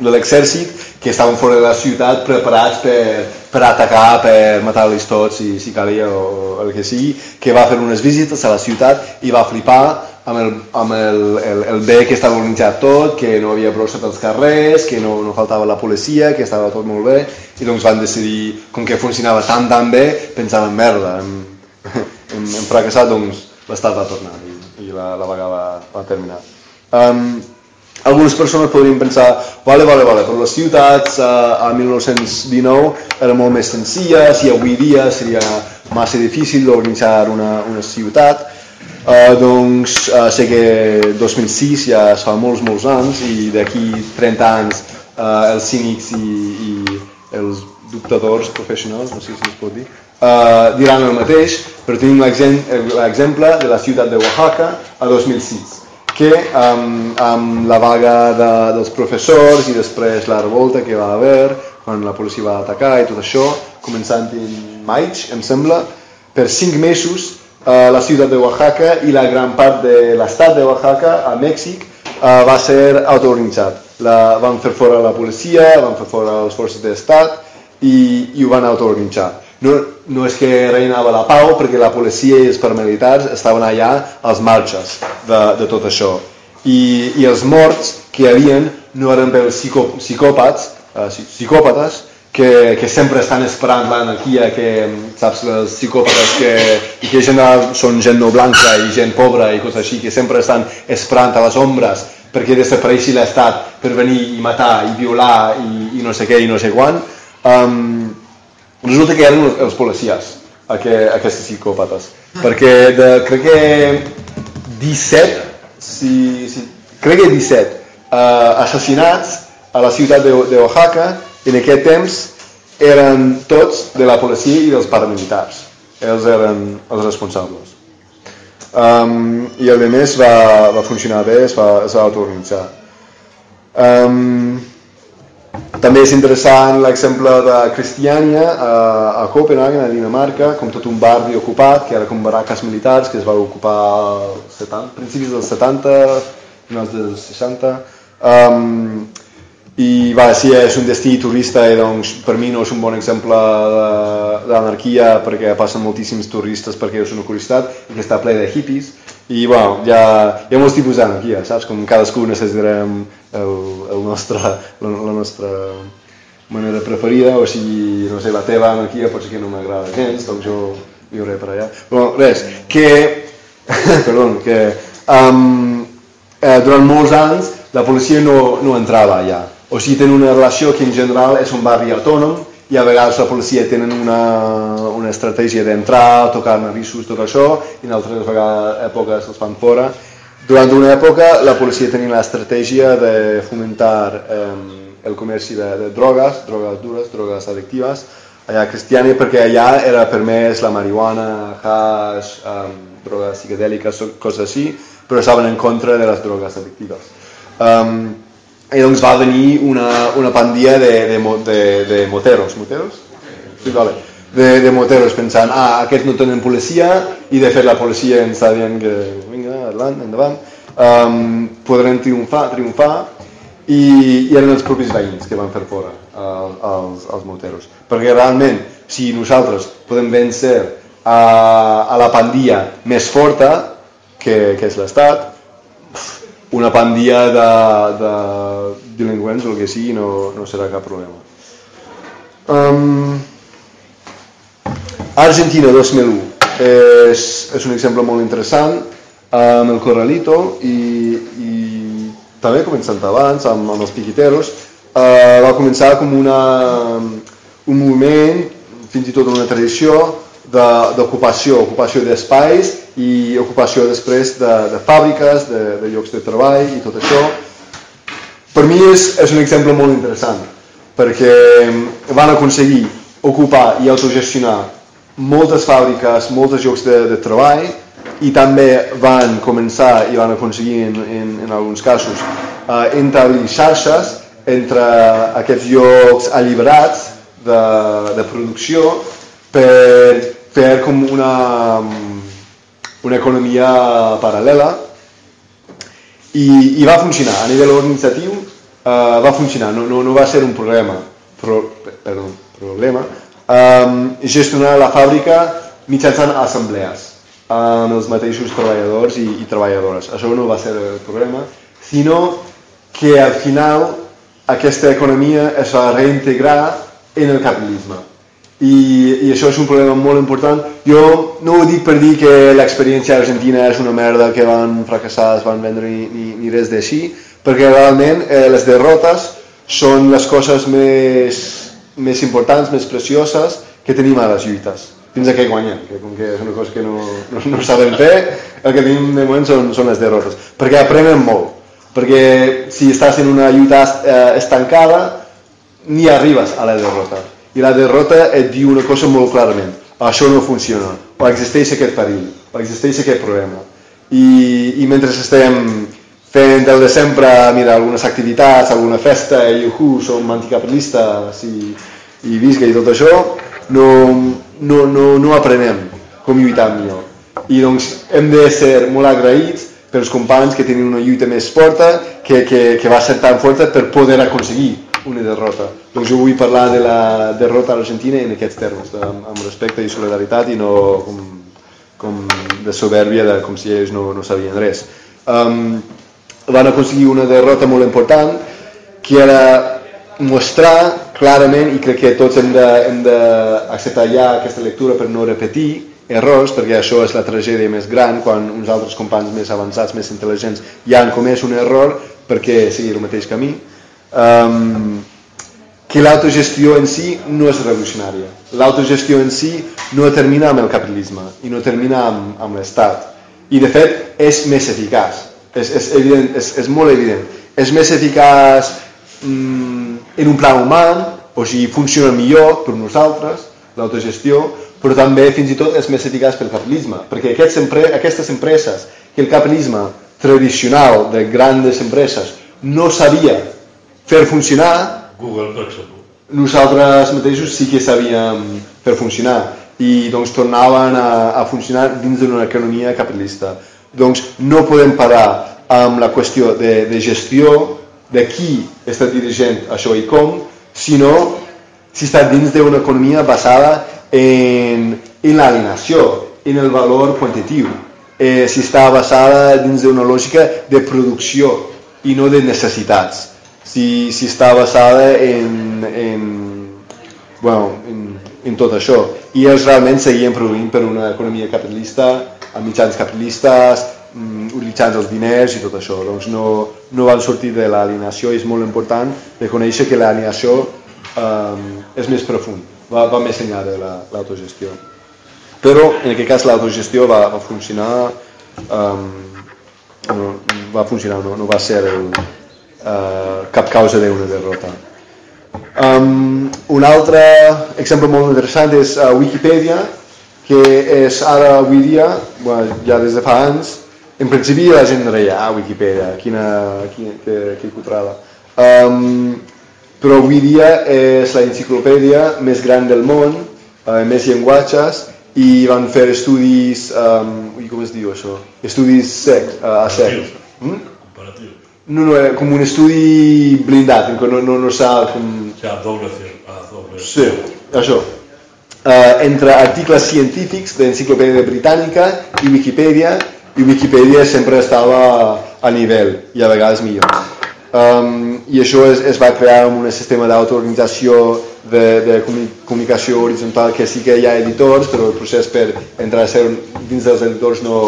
de l'exèrcit que estaven fora de la ciutat preparats per, per atacar, per matar-los tots si, si calia o, el que sigui, que va fer unes visites a la ciutat i va flipar amb el, amb el, el, el bé que estava organitzat tot, que no havia brossa pels carrers, que no, no faltava la policia, que estava tot molt bé, i doncs van decidir, com que funcionava tan tan bé, pensaven, merda, [laughs] hem, hem fracassat, doncs l'estat va tornar i, i la, la vaga va, va terminar. Um, algunes persones podrien pensar, vale, vale, vale, però les ciutats a, a 1919 eren molt més senzilles i avui dia seria massa difícil d'organitzar una, una ciutat. Uh, doncs uh, sé que 2006 ja es fa molts, molts anys i d'aquí 30 anys uh, els cínics i, i els dubtadors professionals, no sé si es pot dir, uh, diran el mateix, però tenim l'exemple de la ciutat de Oaxaca a 2006 que amb, amb la vaga de, dels professors i després la revolta que va haver quan la policia va atacar i tot això, començant en maig, em sembla, per cinc mesos eh, la ciutat de Oaxaca i la gran part de l'estat de Oaxaca, a Mèxic, eh, va ser autoorganitzat. La, van fer fora la policia, van fer fora les forces d'estat i, i ho van autoorganitzar no, no és que reinava la pau perquè la policia i els paramilitars estaven allà als marxes de, de tot això. I, i els morts que hi havien no eren pels psicò, psicòpats eh, psicòpates que, que sempre estan esperant l'anarquia que saps els psicòpates que, que gent, són gent no blanca i gent pobra i coses així que sempre estan esperant a les ombres perquè desapareixi l'estat per venir i matar i violar i, i no sé què i no sé quan um, resulta que eren els policies aquest, aquestes psicòpates. Perquè de, crec que 17 si, si, crec que 17 uh, assassinats a la ciutat de, de Oaxaca en aquest temps eren tots de la policia i dels paramilitars. Ells eren els responsables. Um, i el de més va, va funcionar bé es va, es va autoorganitzar um, també és interessant l'exemple de Cristiania a, a Copenhagen, a Dinamarca, com tot un barri ocupat, que era com baraques militars, que es va ocupar als 70, principis dels 70, finals dels 60. Um, i va, sí, és un destí turista i doncs per mi no és un bon exemple d'anarquia perquè passen moltíssims turistes perquè és una curiositat i està ple de hippies i bueno, hi ha, hi ha molts tipus d'anarquia, saps? Com cadascú necessitarem el, el nostre, la, la nostra manera preferida, o sigui, no sé, la teva anarquia potser que no m'agrada gens, doncs jo viuré per allà. Però res, que, [laughs] perdó, que um, eh, durant molts anys la policia no, no entrava allà. O sigui, tenen una relació que en general és un barri autònom i a vegades la policia tenen una, una estratègia d'entrar, tocar navissos, tot això, i en altres vegades, èpoques els fan fora durant una època la policia tenia l'estratègia de fomentar eh, el comerç de, de drogues, drogues dures, drogues addictives, allà a Cristiania perquè allà era permès la marihuana, hash, um, drogues psicodèliques, coses així, però estaven en contra de les drogues addictives. Um, I doncs va venir una, una pandilla de, de, de, de moteros, moteros? Sí, vale. De, de moteros pensant, ah, aquests no tenen policia i de fet la policia ens està dient que vinga, endavant, endavant um, podrem triomfar, triomfar i, i eren els propis veïns que van fer fora uh, els, els moteros. Perquè realment si nosaltres podem vencer a, a la pandilla més forta que, que és l'Estat una pandilla de, de delinqüents o el que sigui no, no serà cap problema. Um, Argentina 2001 és, és un exemple molt interessant amb el Corralito i, i també començant abans amb, amb els piquiteros. Eh, va començar com una, un moviment fins i tot una tradició d'ocupació, ocupació d'espais i ocupació després de, de fàbriques, de, de llocs de treball i tot això. Per mi és, és un exemple molt interessant perquè van aconseguir ocupar i autogestionar moltes fàbriques, molts llocs de, de treball i també van començar i van aconseguir en, en, en alguns casos uh, establir xarxes entre aquests llocs alliberats de, de producció per fer com una, una economia paral·lela i, i va funcionar a nivell organitzatiu uh, va funcionar, no, no, no va ser un problema pro, perdó, problema um, gestionar la fàbrica mitjançant assemblees amb els mateixos treballadors i, i treballadores. Això no va ser el problema, sinó que al final aquesta economia es va reintegrar en el capitalisme. I, i això és un problema molt important. Jo no ho dic per dir que l'experiència argentina és una merda, que van fracassar, es van vendre ni, ni, ni res d'així, perquè realment eh, les derrotes són les coses més, més importants, més precioses que tenim a les lluites. Fins a què guanyen, que com que és una cosa que no, no, no sabem fer, el que tenim de moment són, són les derrotes, perquè aprenen molt, perquè si estàs en una lluita eh, estancada, ni arribes a la derrota, i la derrota et diu una cosa molt clarament, això no funciona, o existeix aquest perill, o existeix aquest problema, i, i mentre estem fent el de sempre, mira, algunes activitats, alguna festa, i uhu, som anticapitalistes i, i visca i tot això, no, no, no, no aprenem com lluitar millor. I doncs hem de ser molt agraïts pels companys que tenen una lluita més forta, que, que, que va ser tan forta per poder aconseguir una derrota. Doncs jo vull parlar de la derrota a l'Argentina en aquests termes, amb, amb respecte i solidaritat i no com, com de soberbia, de, com si ells no, no sabien res. Um, van aconseguir una derrota molt important, que era mostrar clarament, i crec que tots hem d'acceptar ja aquesta lectura per no repetir errors, perquè això és la tragèdia més gran, quan uns altres companys més avançats, més intel·ligents, ja han comès un error perquè sigui el mateix camí. Um, que l'autogestió en si no és revolucionària. L'autogestió en si no termina amb el capitalisme i no termina amb, amb l'Estat. I de fet és més eficaç, és, és, evident, és, és molt evident. És més eficaç mm, en un pla humà, o sigui, funciona millor per nosaltres, l'autogestió, però també fins i tot és més eficaç pel capitalisme, perquè aquests aquestes empreses que el capitalisme tradicional de grandes empreses no sabia fer funcionar, Google, per exemple. nosaltres mateixos sí que sabíem fer funcionar i doncs tornaven a, a funcionar dins d'una economia capitalista. Doncs no podem parar amb la qüestió de, de gestió de qui està dirigent això i com, sinó si està dins d'una economia basada en, en l'alienació, en el valor quantitatiu, eh, si està basada dins d'una lògica de producció i no de necessitats, si, si està basada en, en, bueno, en, en tot això. I ells realment seguien produint per una economia capitalista, amb mitjans capitalistes, mm, utilitzant els diners i tot això. Doncs no, no van sortir de l'alienació i és molt important de conèixer que l'alienació um, és més profund, va, va més enllà de l'autogestió. La, Però en aquest cas l'autogestió va, va funcionar, um, no, va funcionar, no, no va ser el, uh, cap causa d'una derrota. Um, un altre exemple molt interessant és uh, Wikipedia, que és ara avui dia, bueno, ja des de fa anys, en principi la gent deia, ah, Wikipedia, quina, quina que, que cutrada. Um, però avui dia és la enciclopèdia més gran del món, uh, més llenguatges, i van fer estudis, um, ui, com es diu això? Estudis sec, uh, a sec. Mm? Comparatiu. No, no, eh, com un estudi blindat, què no, no, no s'ha com... Sea, doble, a doble. Sí, això. Uh, entre articles científics d'enciclopèdia britànica i Wikipedia, i Wikipedia sempre estava a nivell, i a vegades millor. Um, I això es, es va crear amb un sistema d'autoorganització de, de comunicació horitzontal que sí que hi ha editors, però el procés per entrar a ser dins dels editors no,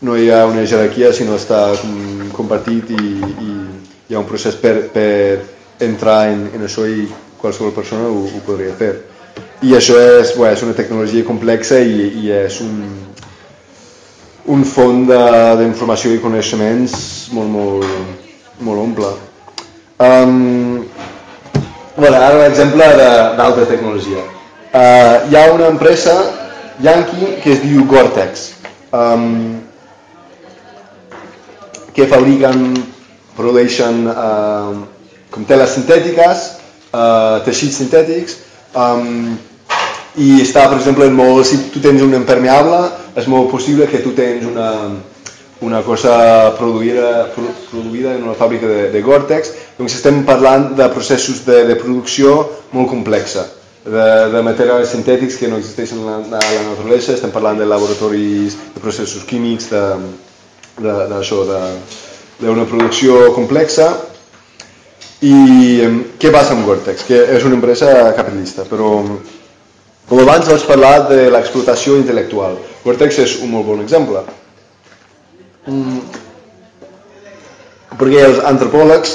no hi ha una jerarquia, sinó està com, compartit i, i hi ha un procés per, per entrar en, en això i qualsevol persona ho, ho podria fer. I això és, bé, és una tecnologia complexa i, i és un, un font d'informació i coneixements molt, molt, molt omple. Um, bueno, ara l'exemple d'altra tecnologia. Uh, hi ha una empresa yankee que es diu Gore-Tex um, que fabriquen, produeixen uh, com teles sintètiques, uh, teixits sintètics um, i està, per exemple, molt, si tu tens un impermeable, és molt possible que tu tens una, una cosa produïda, produïda en una fàbrica de, de Gore-Tex, doncs estem parlant de processos de, de producció molt complexa, de, de materials sintètics que no existeixen a la, la naturalesa, estem parlant de laboratoris, de processos químics, d'això, d'una producció complexa, i què passa amb Gore-Tex? Que és una empresa capitalista, però com abans vaig parlar de l'explotació intel·lectual. Vortex és un molt bon exemple. Mm. perquè els antropòlegs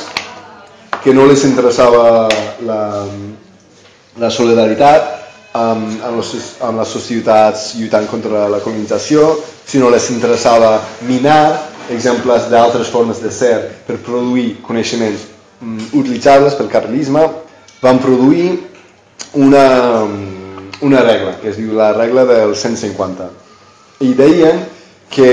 que no les interessava la, la solidaritat amb, amb, les, amb les societats lluitant contra la colonització, sinó les interessava minar exemples d'altres formes de ser per produir coneixements mm, utilitzables pel capitalisme, van produir una, una regla, que es diu la regla del 150. I deien que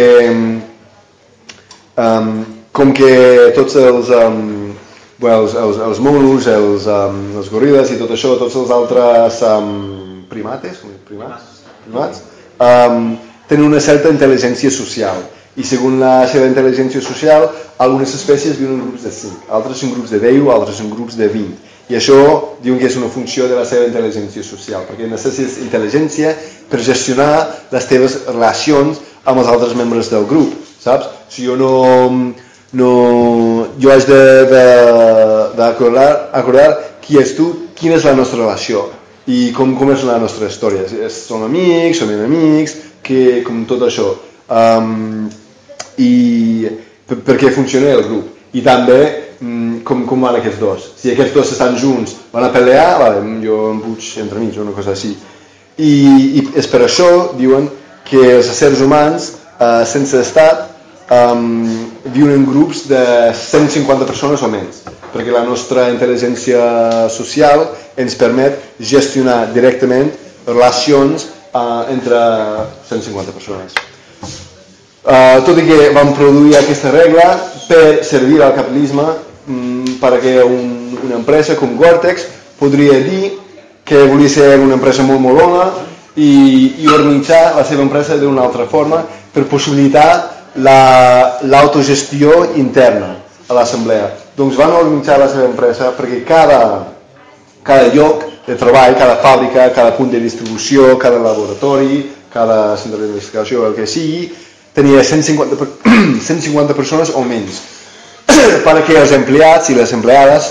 um, com que tots els, um, bueno, els, els, els monos, els, um, els goril·les i tot això, tots els altres um, primates, primats, primats um, tenen una certa intel·ligència social i segons la seva intel·ligència social algunes espècies viuen en grups de 5, altres en grups de 10, altres en grups de 20 i això diuen que és una funció de la seva intel·ligència social perquè necessites intel·ligència per gestionar les teves relacions amb els altres membres del grup saps? si jo no, no jo haig d'acordar acordar qui és tu, quina és la nostra relació i com, com és la nostra història. Som amics, som enemics, que, com tot això. Um, I per, per què funciona el grup. I també um, com, com van aquests dos. Si aquests dos estan junts, van a pelear, vale, jo em puig entre mig una cosa així. I, I és per això, diuen, que els éssers humans, uh, sense estat, um, viuen en grups de 150 persones o menys, perquè la nostra intel·ligència social ens permet gestionar directament relacions uh, entre 150 persones. Uh, tot i que vam produir aquesta regla per servir al capitalisme um, perquè un, una empresa com Gore-Tex podria dir que volia ser una empresa molt molona i, i organitzar la seva empresa d'una altra forma per possibilitar l'autogestió la, interna a l'assemblea. Doncs van organitzar la seva empresa perquè cada, cada lloc de treball, cada fàbrica, cada punt de distribució, cada laboratori, cada centre d'investigació, el que sigui, tenia 150, 150 [clears throat] persones o menys [clears throat] perquè els empleats i les empleades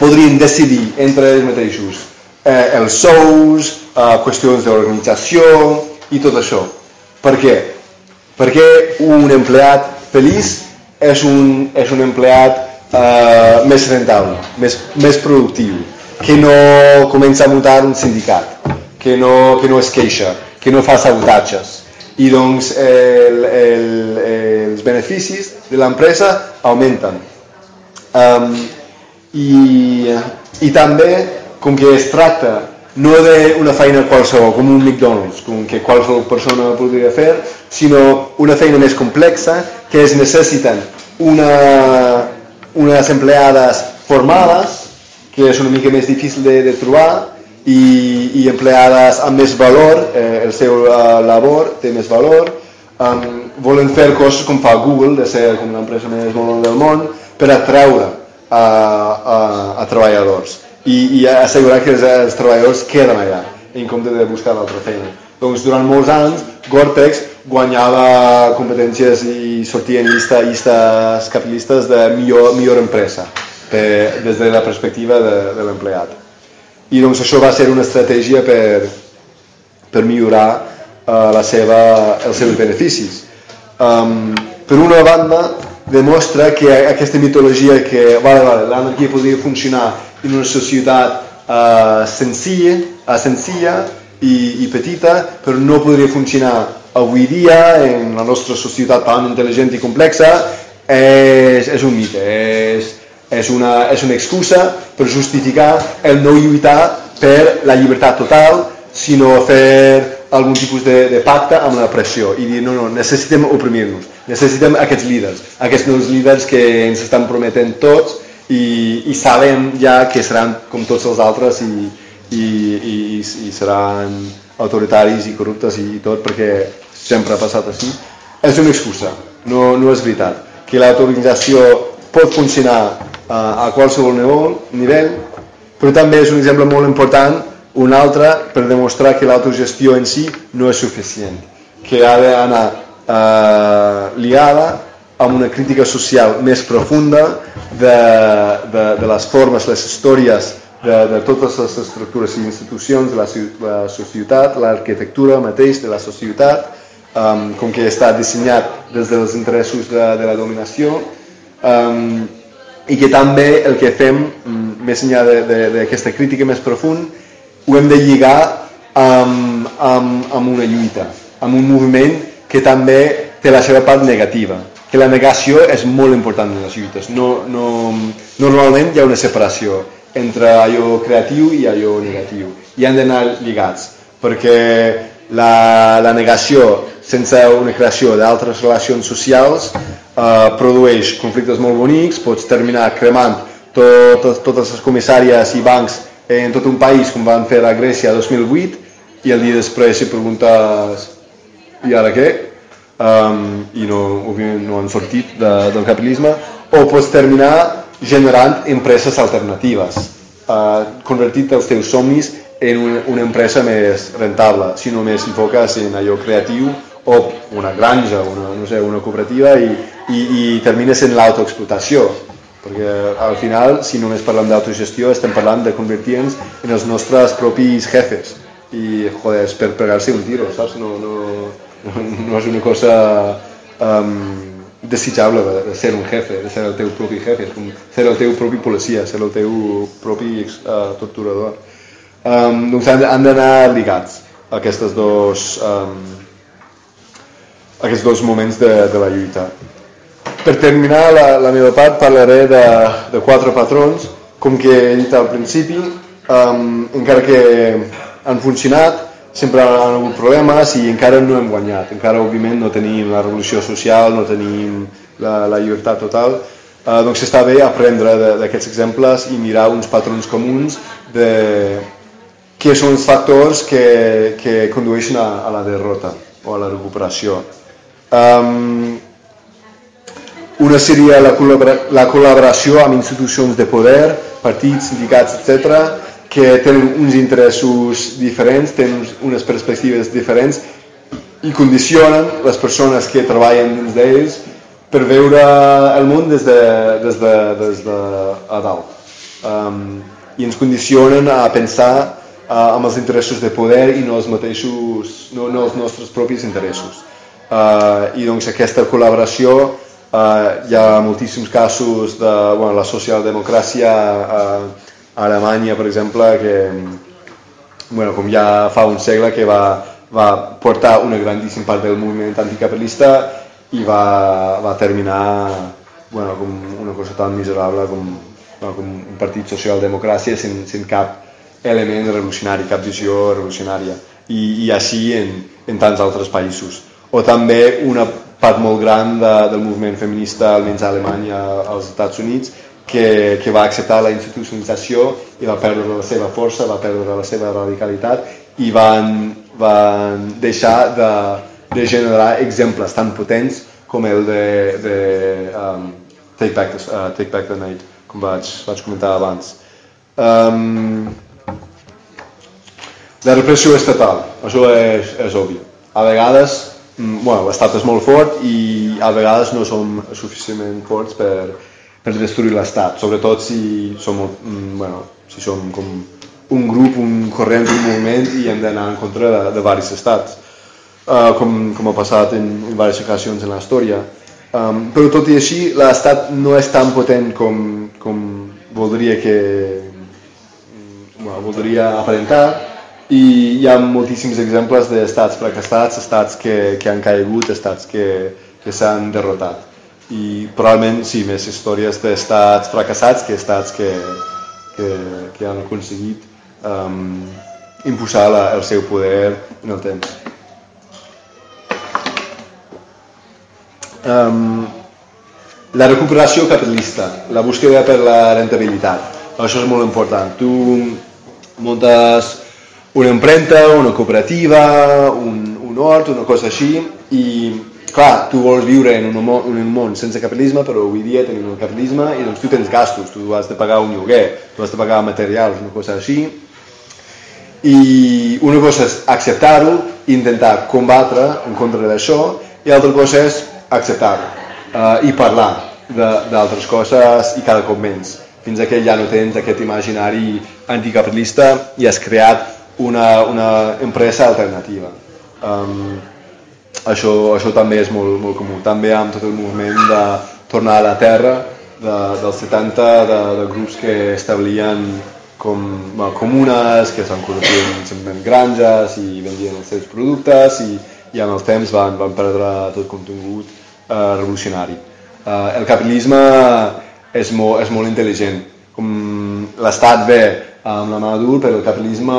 podrien decidir entre ells mateixos eh, els sous, eh, qüestions d'organització i tot això. Per què? Perquè un empleat feliç és un, és un empleat eh, més rentable, més, més productiu, que no comença a muntar un sindicat, que no, que no es queixa, que no fa sabotatges. I doncs el, el, els beneficis de l'empresa augmenten. Um, i, I també, com que es tracta no d'una feina qualsevol, com un McDonald's, com que qualsevol persona podria fer, sinó una feina més complexa que es necessiten una, unes empleades formades, que és una mica més difícil de, de trobar, i, i empleades amb més valor, eh, el seu uh, labor té més valor, um, volen fer coses com fa Google, de ser com l'empresa més valor del món, per atraure a, a, a treballadors i, i assegurar que els, els treballadors queden allà en compte de buscar l'altra feina. Doncs durant molts anys Gore-Tex guanyava competències i sortia en llista, llistes capitalistes de millor, millor empresa per, des de la perspectiva de, de l'empleat. I doncs això va ser una estratègia per, per millorar uh, la seva, els seus beneficis. Um, per una banda, demostra que aquesta mitologia que vale, vale, l'anarquia podria funcionar en una societat eh, senzilla, eh, senzilla i, i petita, però no podria funcionar avui dia en la nostra societat tan intel·ligent i complexa, és, és un mite, és, és, una, és una excusa per justificar el no lluitar per la llibertat total, sinó fer algun tipus de, de pacte amb la pressió i dir no, no, necessitem oprimir-nos, necessitem aquests líders, aquests nous líders que ens estan prometent tots i, i saben ja que seran com tots els altres i, i, i, i seran autoritaris i corruptes i tot perquè sempre ha passat així. És una excusa, no, no és veritat. Que l'autorització pot funcionar a, a qualsevol nivell però també és un exemple molt important un altre per demostrar que l'autogestió en si no és suficient que ha d'anar eh, liada amb una crítica social més profunda de, de, de les formes, les històries de, de totes les estructures i institucions de la, la societat, l'arquitectura mateix de la societat, um, com que està dissenyat des dels interessos de, de la dominació, Um, I que també el que fem, mm, més enllà d'aquesta crítica més profund, ho hem de lligar amb, amb, amb una lluita, amb un moviment que també té la seva part negativa, que la negació és molt important en les lluites. No, no, normalment hi ha una separació entre allò creatiu i allò negatiu i han d'anar lligats perquè la, la negació sense una creació d'altres relacions socials eh, produeix conflictes molt bonics, pots terminar cremant tot, tot, totes les comissàries i bancs en tot un país com van fer a Grècia a 2008 i el dia després si preguntes i ara què? Um, i no, no han sortit de, del capitalisme o pots terminar generant empreses alternatives uh, convertit els teus somnis en una, una empresa més rentable si només enfoques en allò creatiu o una granja, una, no sé, una cooperativa i, i, i termines en l'autoexplotació perquè al final si només parlem d'autogestió estem parlant de convertir-nos en els nostres propis jefes i joder, és per pegar-se un tiro saps? No, no, [laughs] no, és una cosa um, desitjable de, ser un jefe, de ser el teu propi jefe, com ser el teu propi policia, ser el teu propi uh, torturador. Um, doncs han, han d'anar lligats aquestes dos, um, aquests dos moments de, de la lluita. Per terminar la, la meva part parlaré de, de quatre patrons, com que he dit al principi, um, encara que han funcionat, sempre han hagut problemes i encara no hem guanyat. Encara, òbviament, no tenim la revolució social, no tenim la, la llibertat total. Uh, doncs està bé aprendre d'aquests exemples i mirar uns patrons comuns de què són els factors que, que condueixen a, a la derrota o a la recuperació. Um, una seria la, col·labora la col·laboració amb institucions de poder, partits, sindicats, etc., que tenen uns interessos diferents, tenen unes perspectives diferents i condicionen les persones que treballen dins d'ells per veure el món des de, des de, des de a dalt. Um, I ens condicionen a pensar uh, amb els interessos de poder i no els mateixos, no, no els nostres propis interessos. Uh, I doncs aquesta col·laboració uh, hi ha moltíssims casos de bueno, la socialdemocràcia uh, a Alemanya, per exemple, que bueno, com ja fa un segle que va, va portar una grandíssima part del moviment anticapitalista i va, va terminar bueno, com una cosa tan miserable com, bueno, com un partit socialdemocràcia sense, sense cap element revolucionari, cap visió revolucionària. I, i així en, en tants altres països. O també una part molt gran de, del moviment feminista almenys a Alemanya, als Estats Units que, que va acceptar la institucionalització i va perdre la seva força, va perdre la seva radicalitat i van, van deixar de, de generar exemples tan potents com el de, de um, Take, Back the, uh, Take Back the Night, com vaig, vaig comentar abans. Um, la repressió estatal, això és, és obvi. A vegades, bueno, l'estat és molt fort i a vegades no som suficientment forts per, per destruir l'estat, sobretot si som, mm, bueno, si som com un grup, un corrent, un moviment i hem d'anar en contra de, de diversos estats, uh, com, com ha passat en, en diverses ocasions en la història. Um, però tot i així, l'estat no és tan potent com, com voldria que bueno, voldria aparentar i hi ha moltíssims exemples d'estats fracassats, estats que, que han caigut, estats que, que s'han derrotat i probablement sí, més històries d'estats fracassats que estats que, que, que han aconseguit um, imposar la, el seu poder en el temps. Um, la recuperació capitalista, la búsqueda per la rentabilitat. Això és molt important. Tu muntes una impremta, una cooperativa, un, un hort, una cosa així, i clar, tu vols viure en un, en un món sense capitalisme, però avui dia tenim el capitalisme i doncs tu tens gastos, tu has de pagar un lloguer, tu has de pagar materials, una cosa així, i una cosa és acceptar-ho intentar combatre en contra d'això, i l'altra cosa és acceptar-ho uh, i parlar d'altres coses i cada cop menys. Fins que ja no tens aquest imaginari anticapitalista i has creat una, una empresa alternativa. Um, això, això també és molt, molt comú. També amb tot el moviment de tornar a la terra de, dels 70 de, de grups que establien com bueno, comunes que s'han convertit en granges i vendien els seus productes i, i amb el temps van, van perdre tot contingut eh, revolucionari. Eh, el capitalisme és molt, és molt intel·ligent. Com l'Estat ve amb la mà dur, però el capitalisme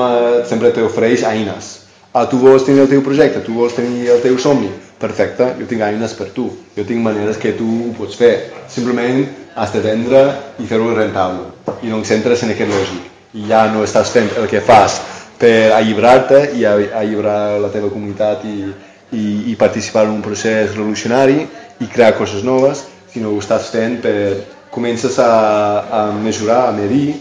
sempre t'ofereix eines. Ah, tu vols tenir el teu projecte, tu vols tenir el teu somni, perfecte, jo tinc eines per tu, jo tinc maneres que tu ho pots fer. Simplement has de vendre i fer-ho rentable i no centres en aquest lògic. I ja no estàs fent el que fas per alliberar-te i alliberar la teva comunitat i, i, i participar en un procés revolucionari i crear coses noves, sinó ho estàs fent per comences a, a mesurar, a medir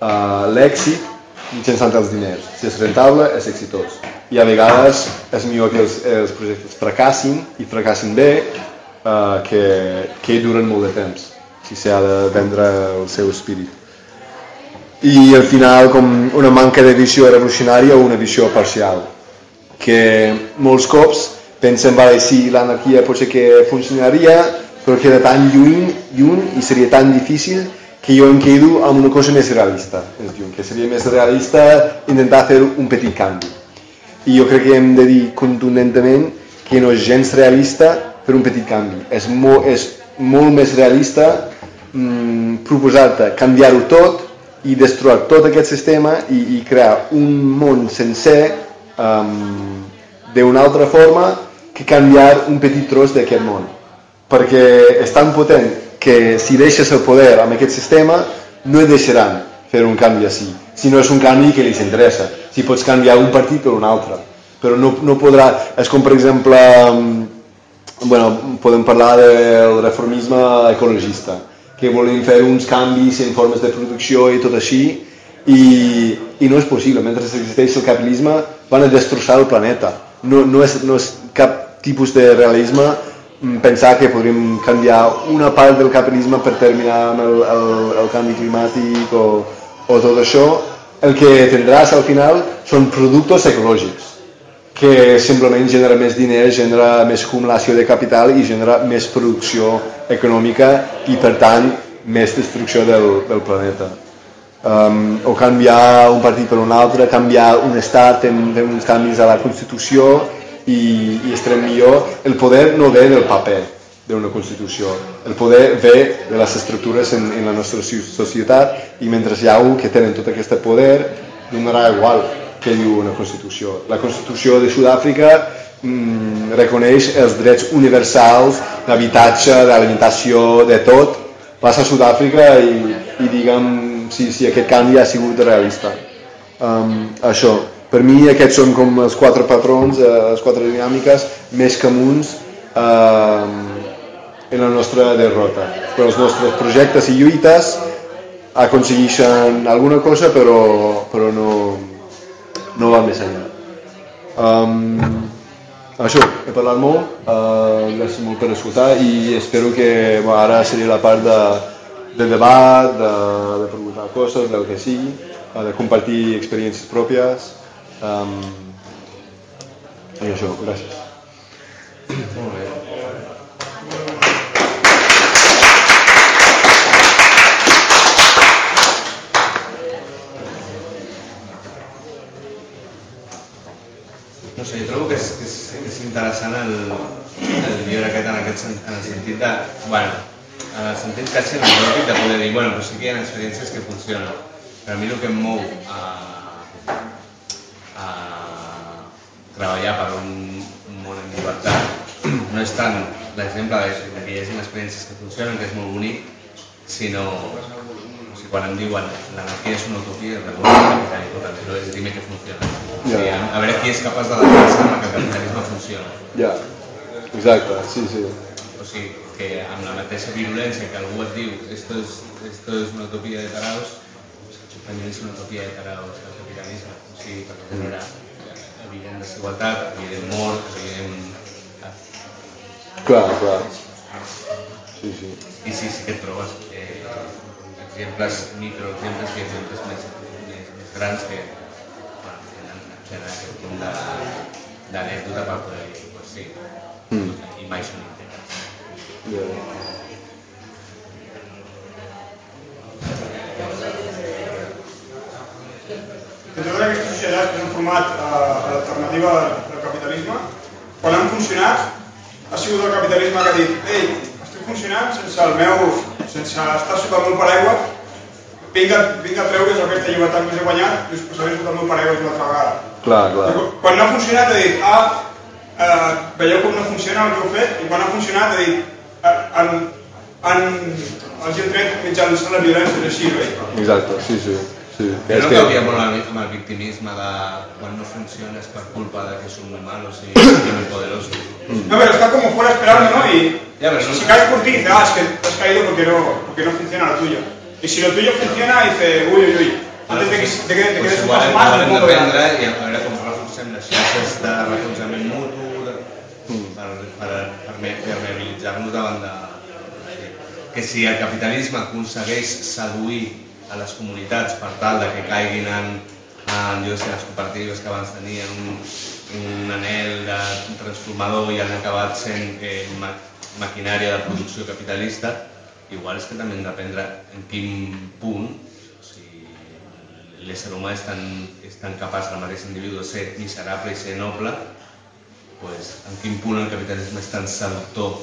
uh, l'èxit mitjançant els diners. Si és rentable, és exitós. I a vegades és millor que els, els projectes fracassin i fracassin bé uh, que, que duren molt de temps, si s'ha de vendre el seu espírit. I al final com una manca de visió revolucionària o una visió parcial, que molts cops pensen, vale, sí, l'anarquia potser que funcionaria, però queda tan lluny, lluny i seria tan difícil que jo em quedo amb una cosa més realista, és dir, que seria més realista intentar fer un petit canvi. I jo crec que hem de dir contundentament que no és gens realista fer un petit canvi. És, mo és molt més realista mm, proposar-te canviar-ho tot i destruir tot aquest sistema i, i crear un món sencer um, d'una altra forma que canviar un petit tros d'aquest món. Perquè és tan potent que si deixes el poder amb aquest sistema no et deixaran fer un canvi així, si no és un canvi que li interessa, si pots canviar un partit per un altre, però no, no podrà, és com per exemple, mm, bueno, podem parlar del reformisme ecologista, que volen fer uns canvis en formes de producció i tot així, i, i no és possible, mentre existeix el capitalisme van a destrossar el planeta, no, no, és, no és cap tipus de realisme pensar que podríem canviar una part del capitalisme per terminar amb el, el, el canvi climàtic o, o tot això, el que tindràs al final són productes ecològics que simplement genera més diners, genera més acumulació de capital i genera més producció econòmica i per tant més destrucció del, del planeta. Um, o canviar un partit per un altre, canviar un estat, fent uns canvis a la Constitució i, i estarem millor. El poder no ve del paper d'una Constitució, el poder ve de les estructures en, en la nostra societat i mentre hi ha un que tenen tot aquest poder, donarà igual què diu una Constitució. La Constitució de Sud-àfrica mm, reconeix els drets universals d'habitatge, d'alimentació, de tot. Vas a Sud-àfrica i, i digue'm si, si aquest canvi ha sigut realista. Um, això, per mi aquests són com els quatre patrons, eh, les quatre dinàmiques més comuns eh, en la nostra derrota. Però els nostres projectes i lluites aconsegueixen alguna cosa però, però no, no va més enllà. Um, això, he parlat molt, uh, gràcies molt per escoltar i espero que bueno, ara seria la part de, de debat, de, de preguntar coses, del que sigui, de compartir experiències pròpies Um, I això, gràcies. Molt bé. No sé, jo trobo que és, que és, que és interessant el, el llibre aquest en, aquest, en el sentit de, bueno, en el sentit quasi anecdòtic de poder dir, bueno, però sí que hi ha experiències que funcionen. Però a mi el que em mou a, treballar per un, un món en llibertat [clears throat] no és tant l'exemple de, que hi hagi experiències que funcionen, que és molt bonic, sinó o sigui, quan em diuen l'anarquia és una utopia, recordo el capitalisme també, no és dir que funciona. O sigui, a, a veure qui és capaç de defensar que el capitalisme funciona. Ja, exacte, sí, sí. O sigui, que amb la mateixa virulència que algú et diu esto es, esto es una utopia de taraos, també és una utopia de taraos el capitalisme, sigui, per generar evident desigualtat, evident mort, evident... Clar, clar. Sí, sí. I sí, sí que et trobes eh, exemples, microexemples i exemples més, més, més grans que, bueno, tenen, tenen aquest punt d'anècdota per poder dir, pues sí, mm. i mai són intents. Yeah. De totes aquestes societats que format eh, a l'alternativa del capitalisme, quan han funcionat, ha sigut el capitalisme que ha dit ei, estic funcionant sense el meu, sense estar sota el meu paraigua, vinc a, vinc a treure's aquesta llibertat que us he guanyat i us posaré sota el meu paraigua una altra vegada. Clar, clar. Quan no ha funcionat ha dit, ah, eh, veieu com no funciona el que heu fet, i quan ha funcionat ha dit, eh, han, han, els hem tret mitjançant la violència, és així, oi? Exacte, sí, sí. Sí. Però no que, canvia molt amb el- amb el victimisme de quan no funciona és per culpa de que son muy malos y, y muy poderosos. No, pero está como fuera esperando, ¿no? Y Ya, pero no- si caes por ti, dice, ah, es que te has caído porque no, porque no funciona lo tuyo. Y si lo tuyo funciona, dice, uy, uy, uy, antes de que, de que, de que pues des un igual, pas más, igual hem tampoco d'aprendre veas. i a veure com reforcem les xarxes de recolzament mutu de, per, per perme- permeabilitzar-nos davant de... Que si el capitalisme aconsegueix seduir a les comunitats per tal de que caiguin en, en jo sé, les cooperatives que abans tenien un, un anel de transformador i han acabat sent eh, ma maquinària de producció capitalista, igual és que també hem d'aprendre en quin punt o sigui, l'ésser humà és tan, és tan capaç, el mateix individu, de ser miserable i ser noble, pues, en quin punt el capitalisme és tan seductor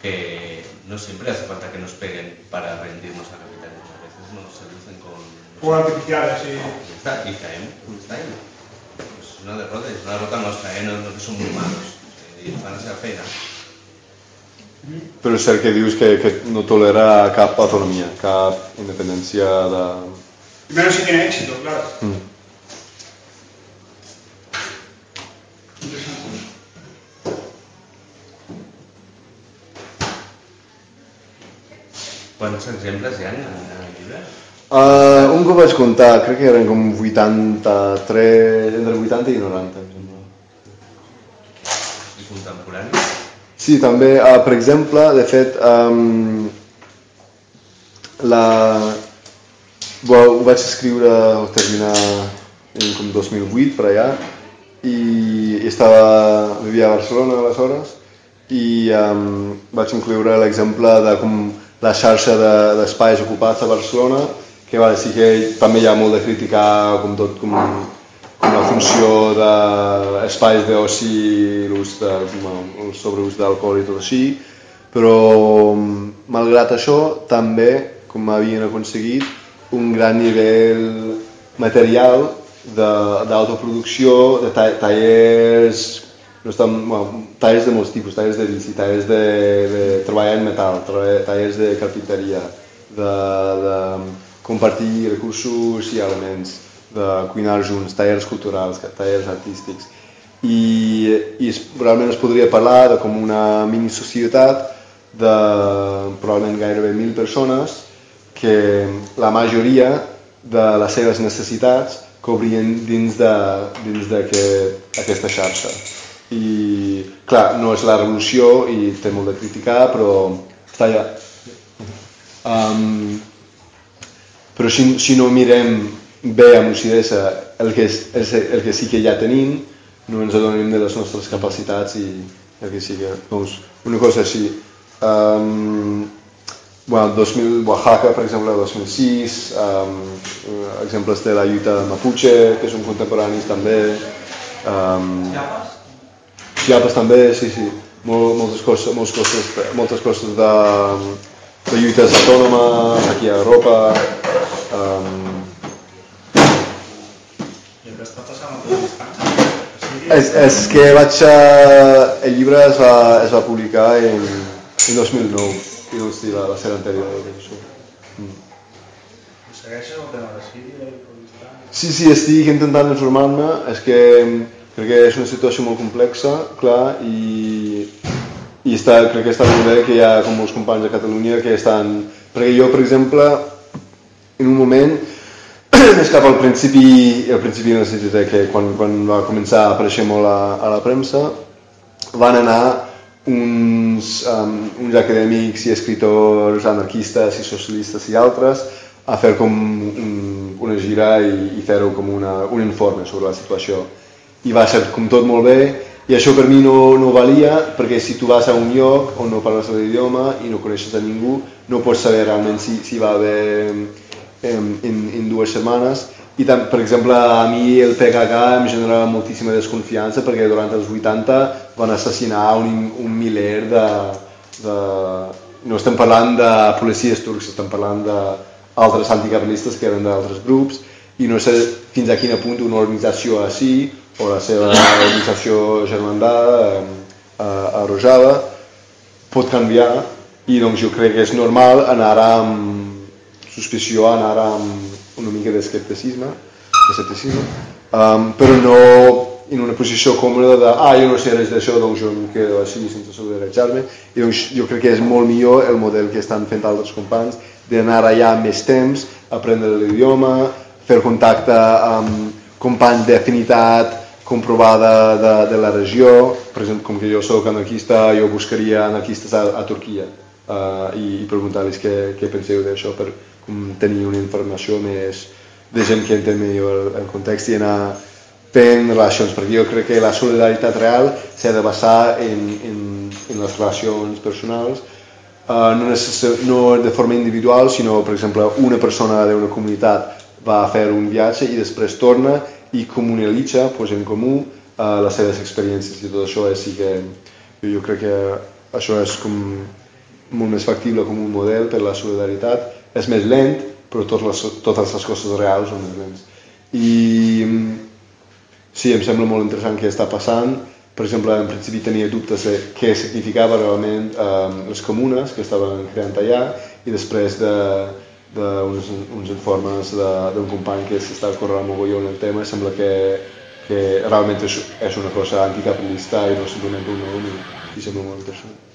que no siempre hace falta que nos peguen para rendirnos al capitalismo. A veces nos seducen con... O artificiales, sí. Ya está, y caemos, está ahí. Pues es una derrota, es una derrota nuestra, ¿eh? no, no que son muy malos. I fan la seva feina. però és cert que dius que, que no tolera cap autonomia, cap independència de... Primero si tiene éxito, claro. Mm. Quants exemples hi ha en el llibre? Uh, un que vaig comptar, crec que eren com 83, entre 80 i 90, em sembla. I contemporanis? Sí, també, uh, per exemple, de fet, um, la... Bueno, ho vaig escriure o terminar en com 2008 per allà i, i estava, vivia a Barcelona aleshores i um, vaig incloure l'exemple de com la xarxa de- d'espais de, ocupats a Barcelona que va sí que també hi ha molt de criticar com tot com, com la funció d'espais d'oci l'ús de, el sobreús d'alcohol i tot així. Però malgrat això també com havien aconseguit un gran nivell material de- d'autoproducció, de, ta tallers, no estan, bueno, tallers de molts tipus, tallers de bici, tallers de, de treballar en metal, tallers de carpinteria, de, de compartir recursos i elements, de cuinar junts, tallers culturals, tallers artístics. I, i es, realment es podria parlar de com una mini societat de probablement gairebé mil persones que la majoria de les seves necessitats cobrien dins d'aquesta xarxa. I, clar, no és la revolució i té molt de criticar, però està allà. Um, però si, si no mirem bé amb lucidesa el que, el, el que sí que ja tenim, no ens adonem de les nostres capacitats i el que sí que... Doncs, una cosa així. Um, bueno, 2000, Oaxaca, per exemple, 2006, um, exemples de la lluita Mapuche, que són contemporanis també. Um, Chiapas també, sí, sí. Mol, moltes coses, moltes coses, moltes coses de, de lluites autònomes aquí a Europa. Um, I que està passant és, és que vaig a, el llibre es va, es va publicar en, en 2009, i no sé, la, la sèrie anterior. Això. Segueixes el tema de Síria i? Sí, sí, estic intentant informar-me, és que crec que és una situació molt complexa, clar, i, i està, crec que està molt bé que hi ha com molts companys de Catalunya que estan... Perquè jo, per exemple, en un moment, [clears throat] més cap al principi, al principi sé si és que quan, quan va començar a aparèixer molt a, a la premsa, van anar uns, um, uns acadèmics i escriptors anarquistes i socialistes i altres a fer com un, una gira i, i fer-ho com una, un informe sobre la situació. I va ser com tot molt bé i això per mi no, no valia perquè si tu vas a un lloc on no parles l'idioma i no coneixes a ningú no pots saber realment si, si va haver en, en, en dues setmanes. I tam, per exemple a mi el PKK em genera moltíssima desconfiança perquè durant els 80 van assassinar un, un miler de, de... no estem parlant de policies turcs, estem parlant d'altres anticapitalistes que eren d'altres grups i no sé fins a quin punt una organització així o la seva organització germandada eh, arrojada pot canviar i doncs jo crec que és normal anar amb suspició, anar amb una mica d'escepticisme, d'escepticisme um, però no en una posició còmoda de ah, jo no sé res d'això, doncs jo em quedo així sense solidaritzar-me i doncs jo crec que és molt millor el model que estan fent altres companys d'anar allà més temps, aprendre l'idioma, fer contacte amb companys d'afinitat comprovada de, de la regió, per exemple, com que jo sóc anarquista, jo buscaria anarquistes a, a Turquia uh, i, i preguntar-los què, què penseu d'això per com, tenir una informació més de gent que entén millor el, el context i anar fent relacions, perquè jo crec que la solidaritat real s'ha de basar en, en, en les relacions personals, uh, no, no de forma individual, sinó, per exemple, una persona d'una comunitat va a fer un viatge i després torna i comunalitza, posa en comú uh, les seves experiències i tot això és que jo, jo crec que això és com molt més factible com un model per la solidaritat. És més lent, però totes les, totes les coses reals són més lents. I sí, em sembla molt interessant què està passant. Per exemple, en principi tenia dubtes de què significava realment eh, les comunes que estaven creant allà i després de, d'uns uns informes d'un company que s'està corrent mogolló en el tema, sembla que, que realment és, és una cosa anticapitalista i no simplement un nom i, i sembla molt interessant.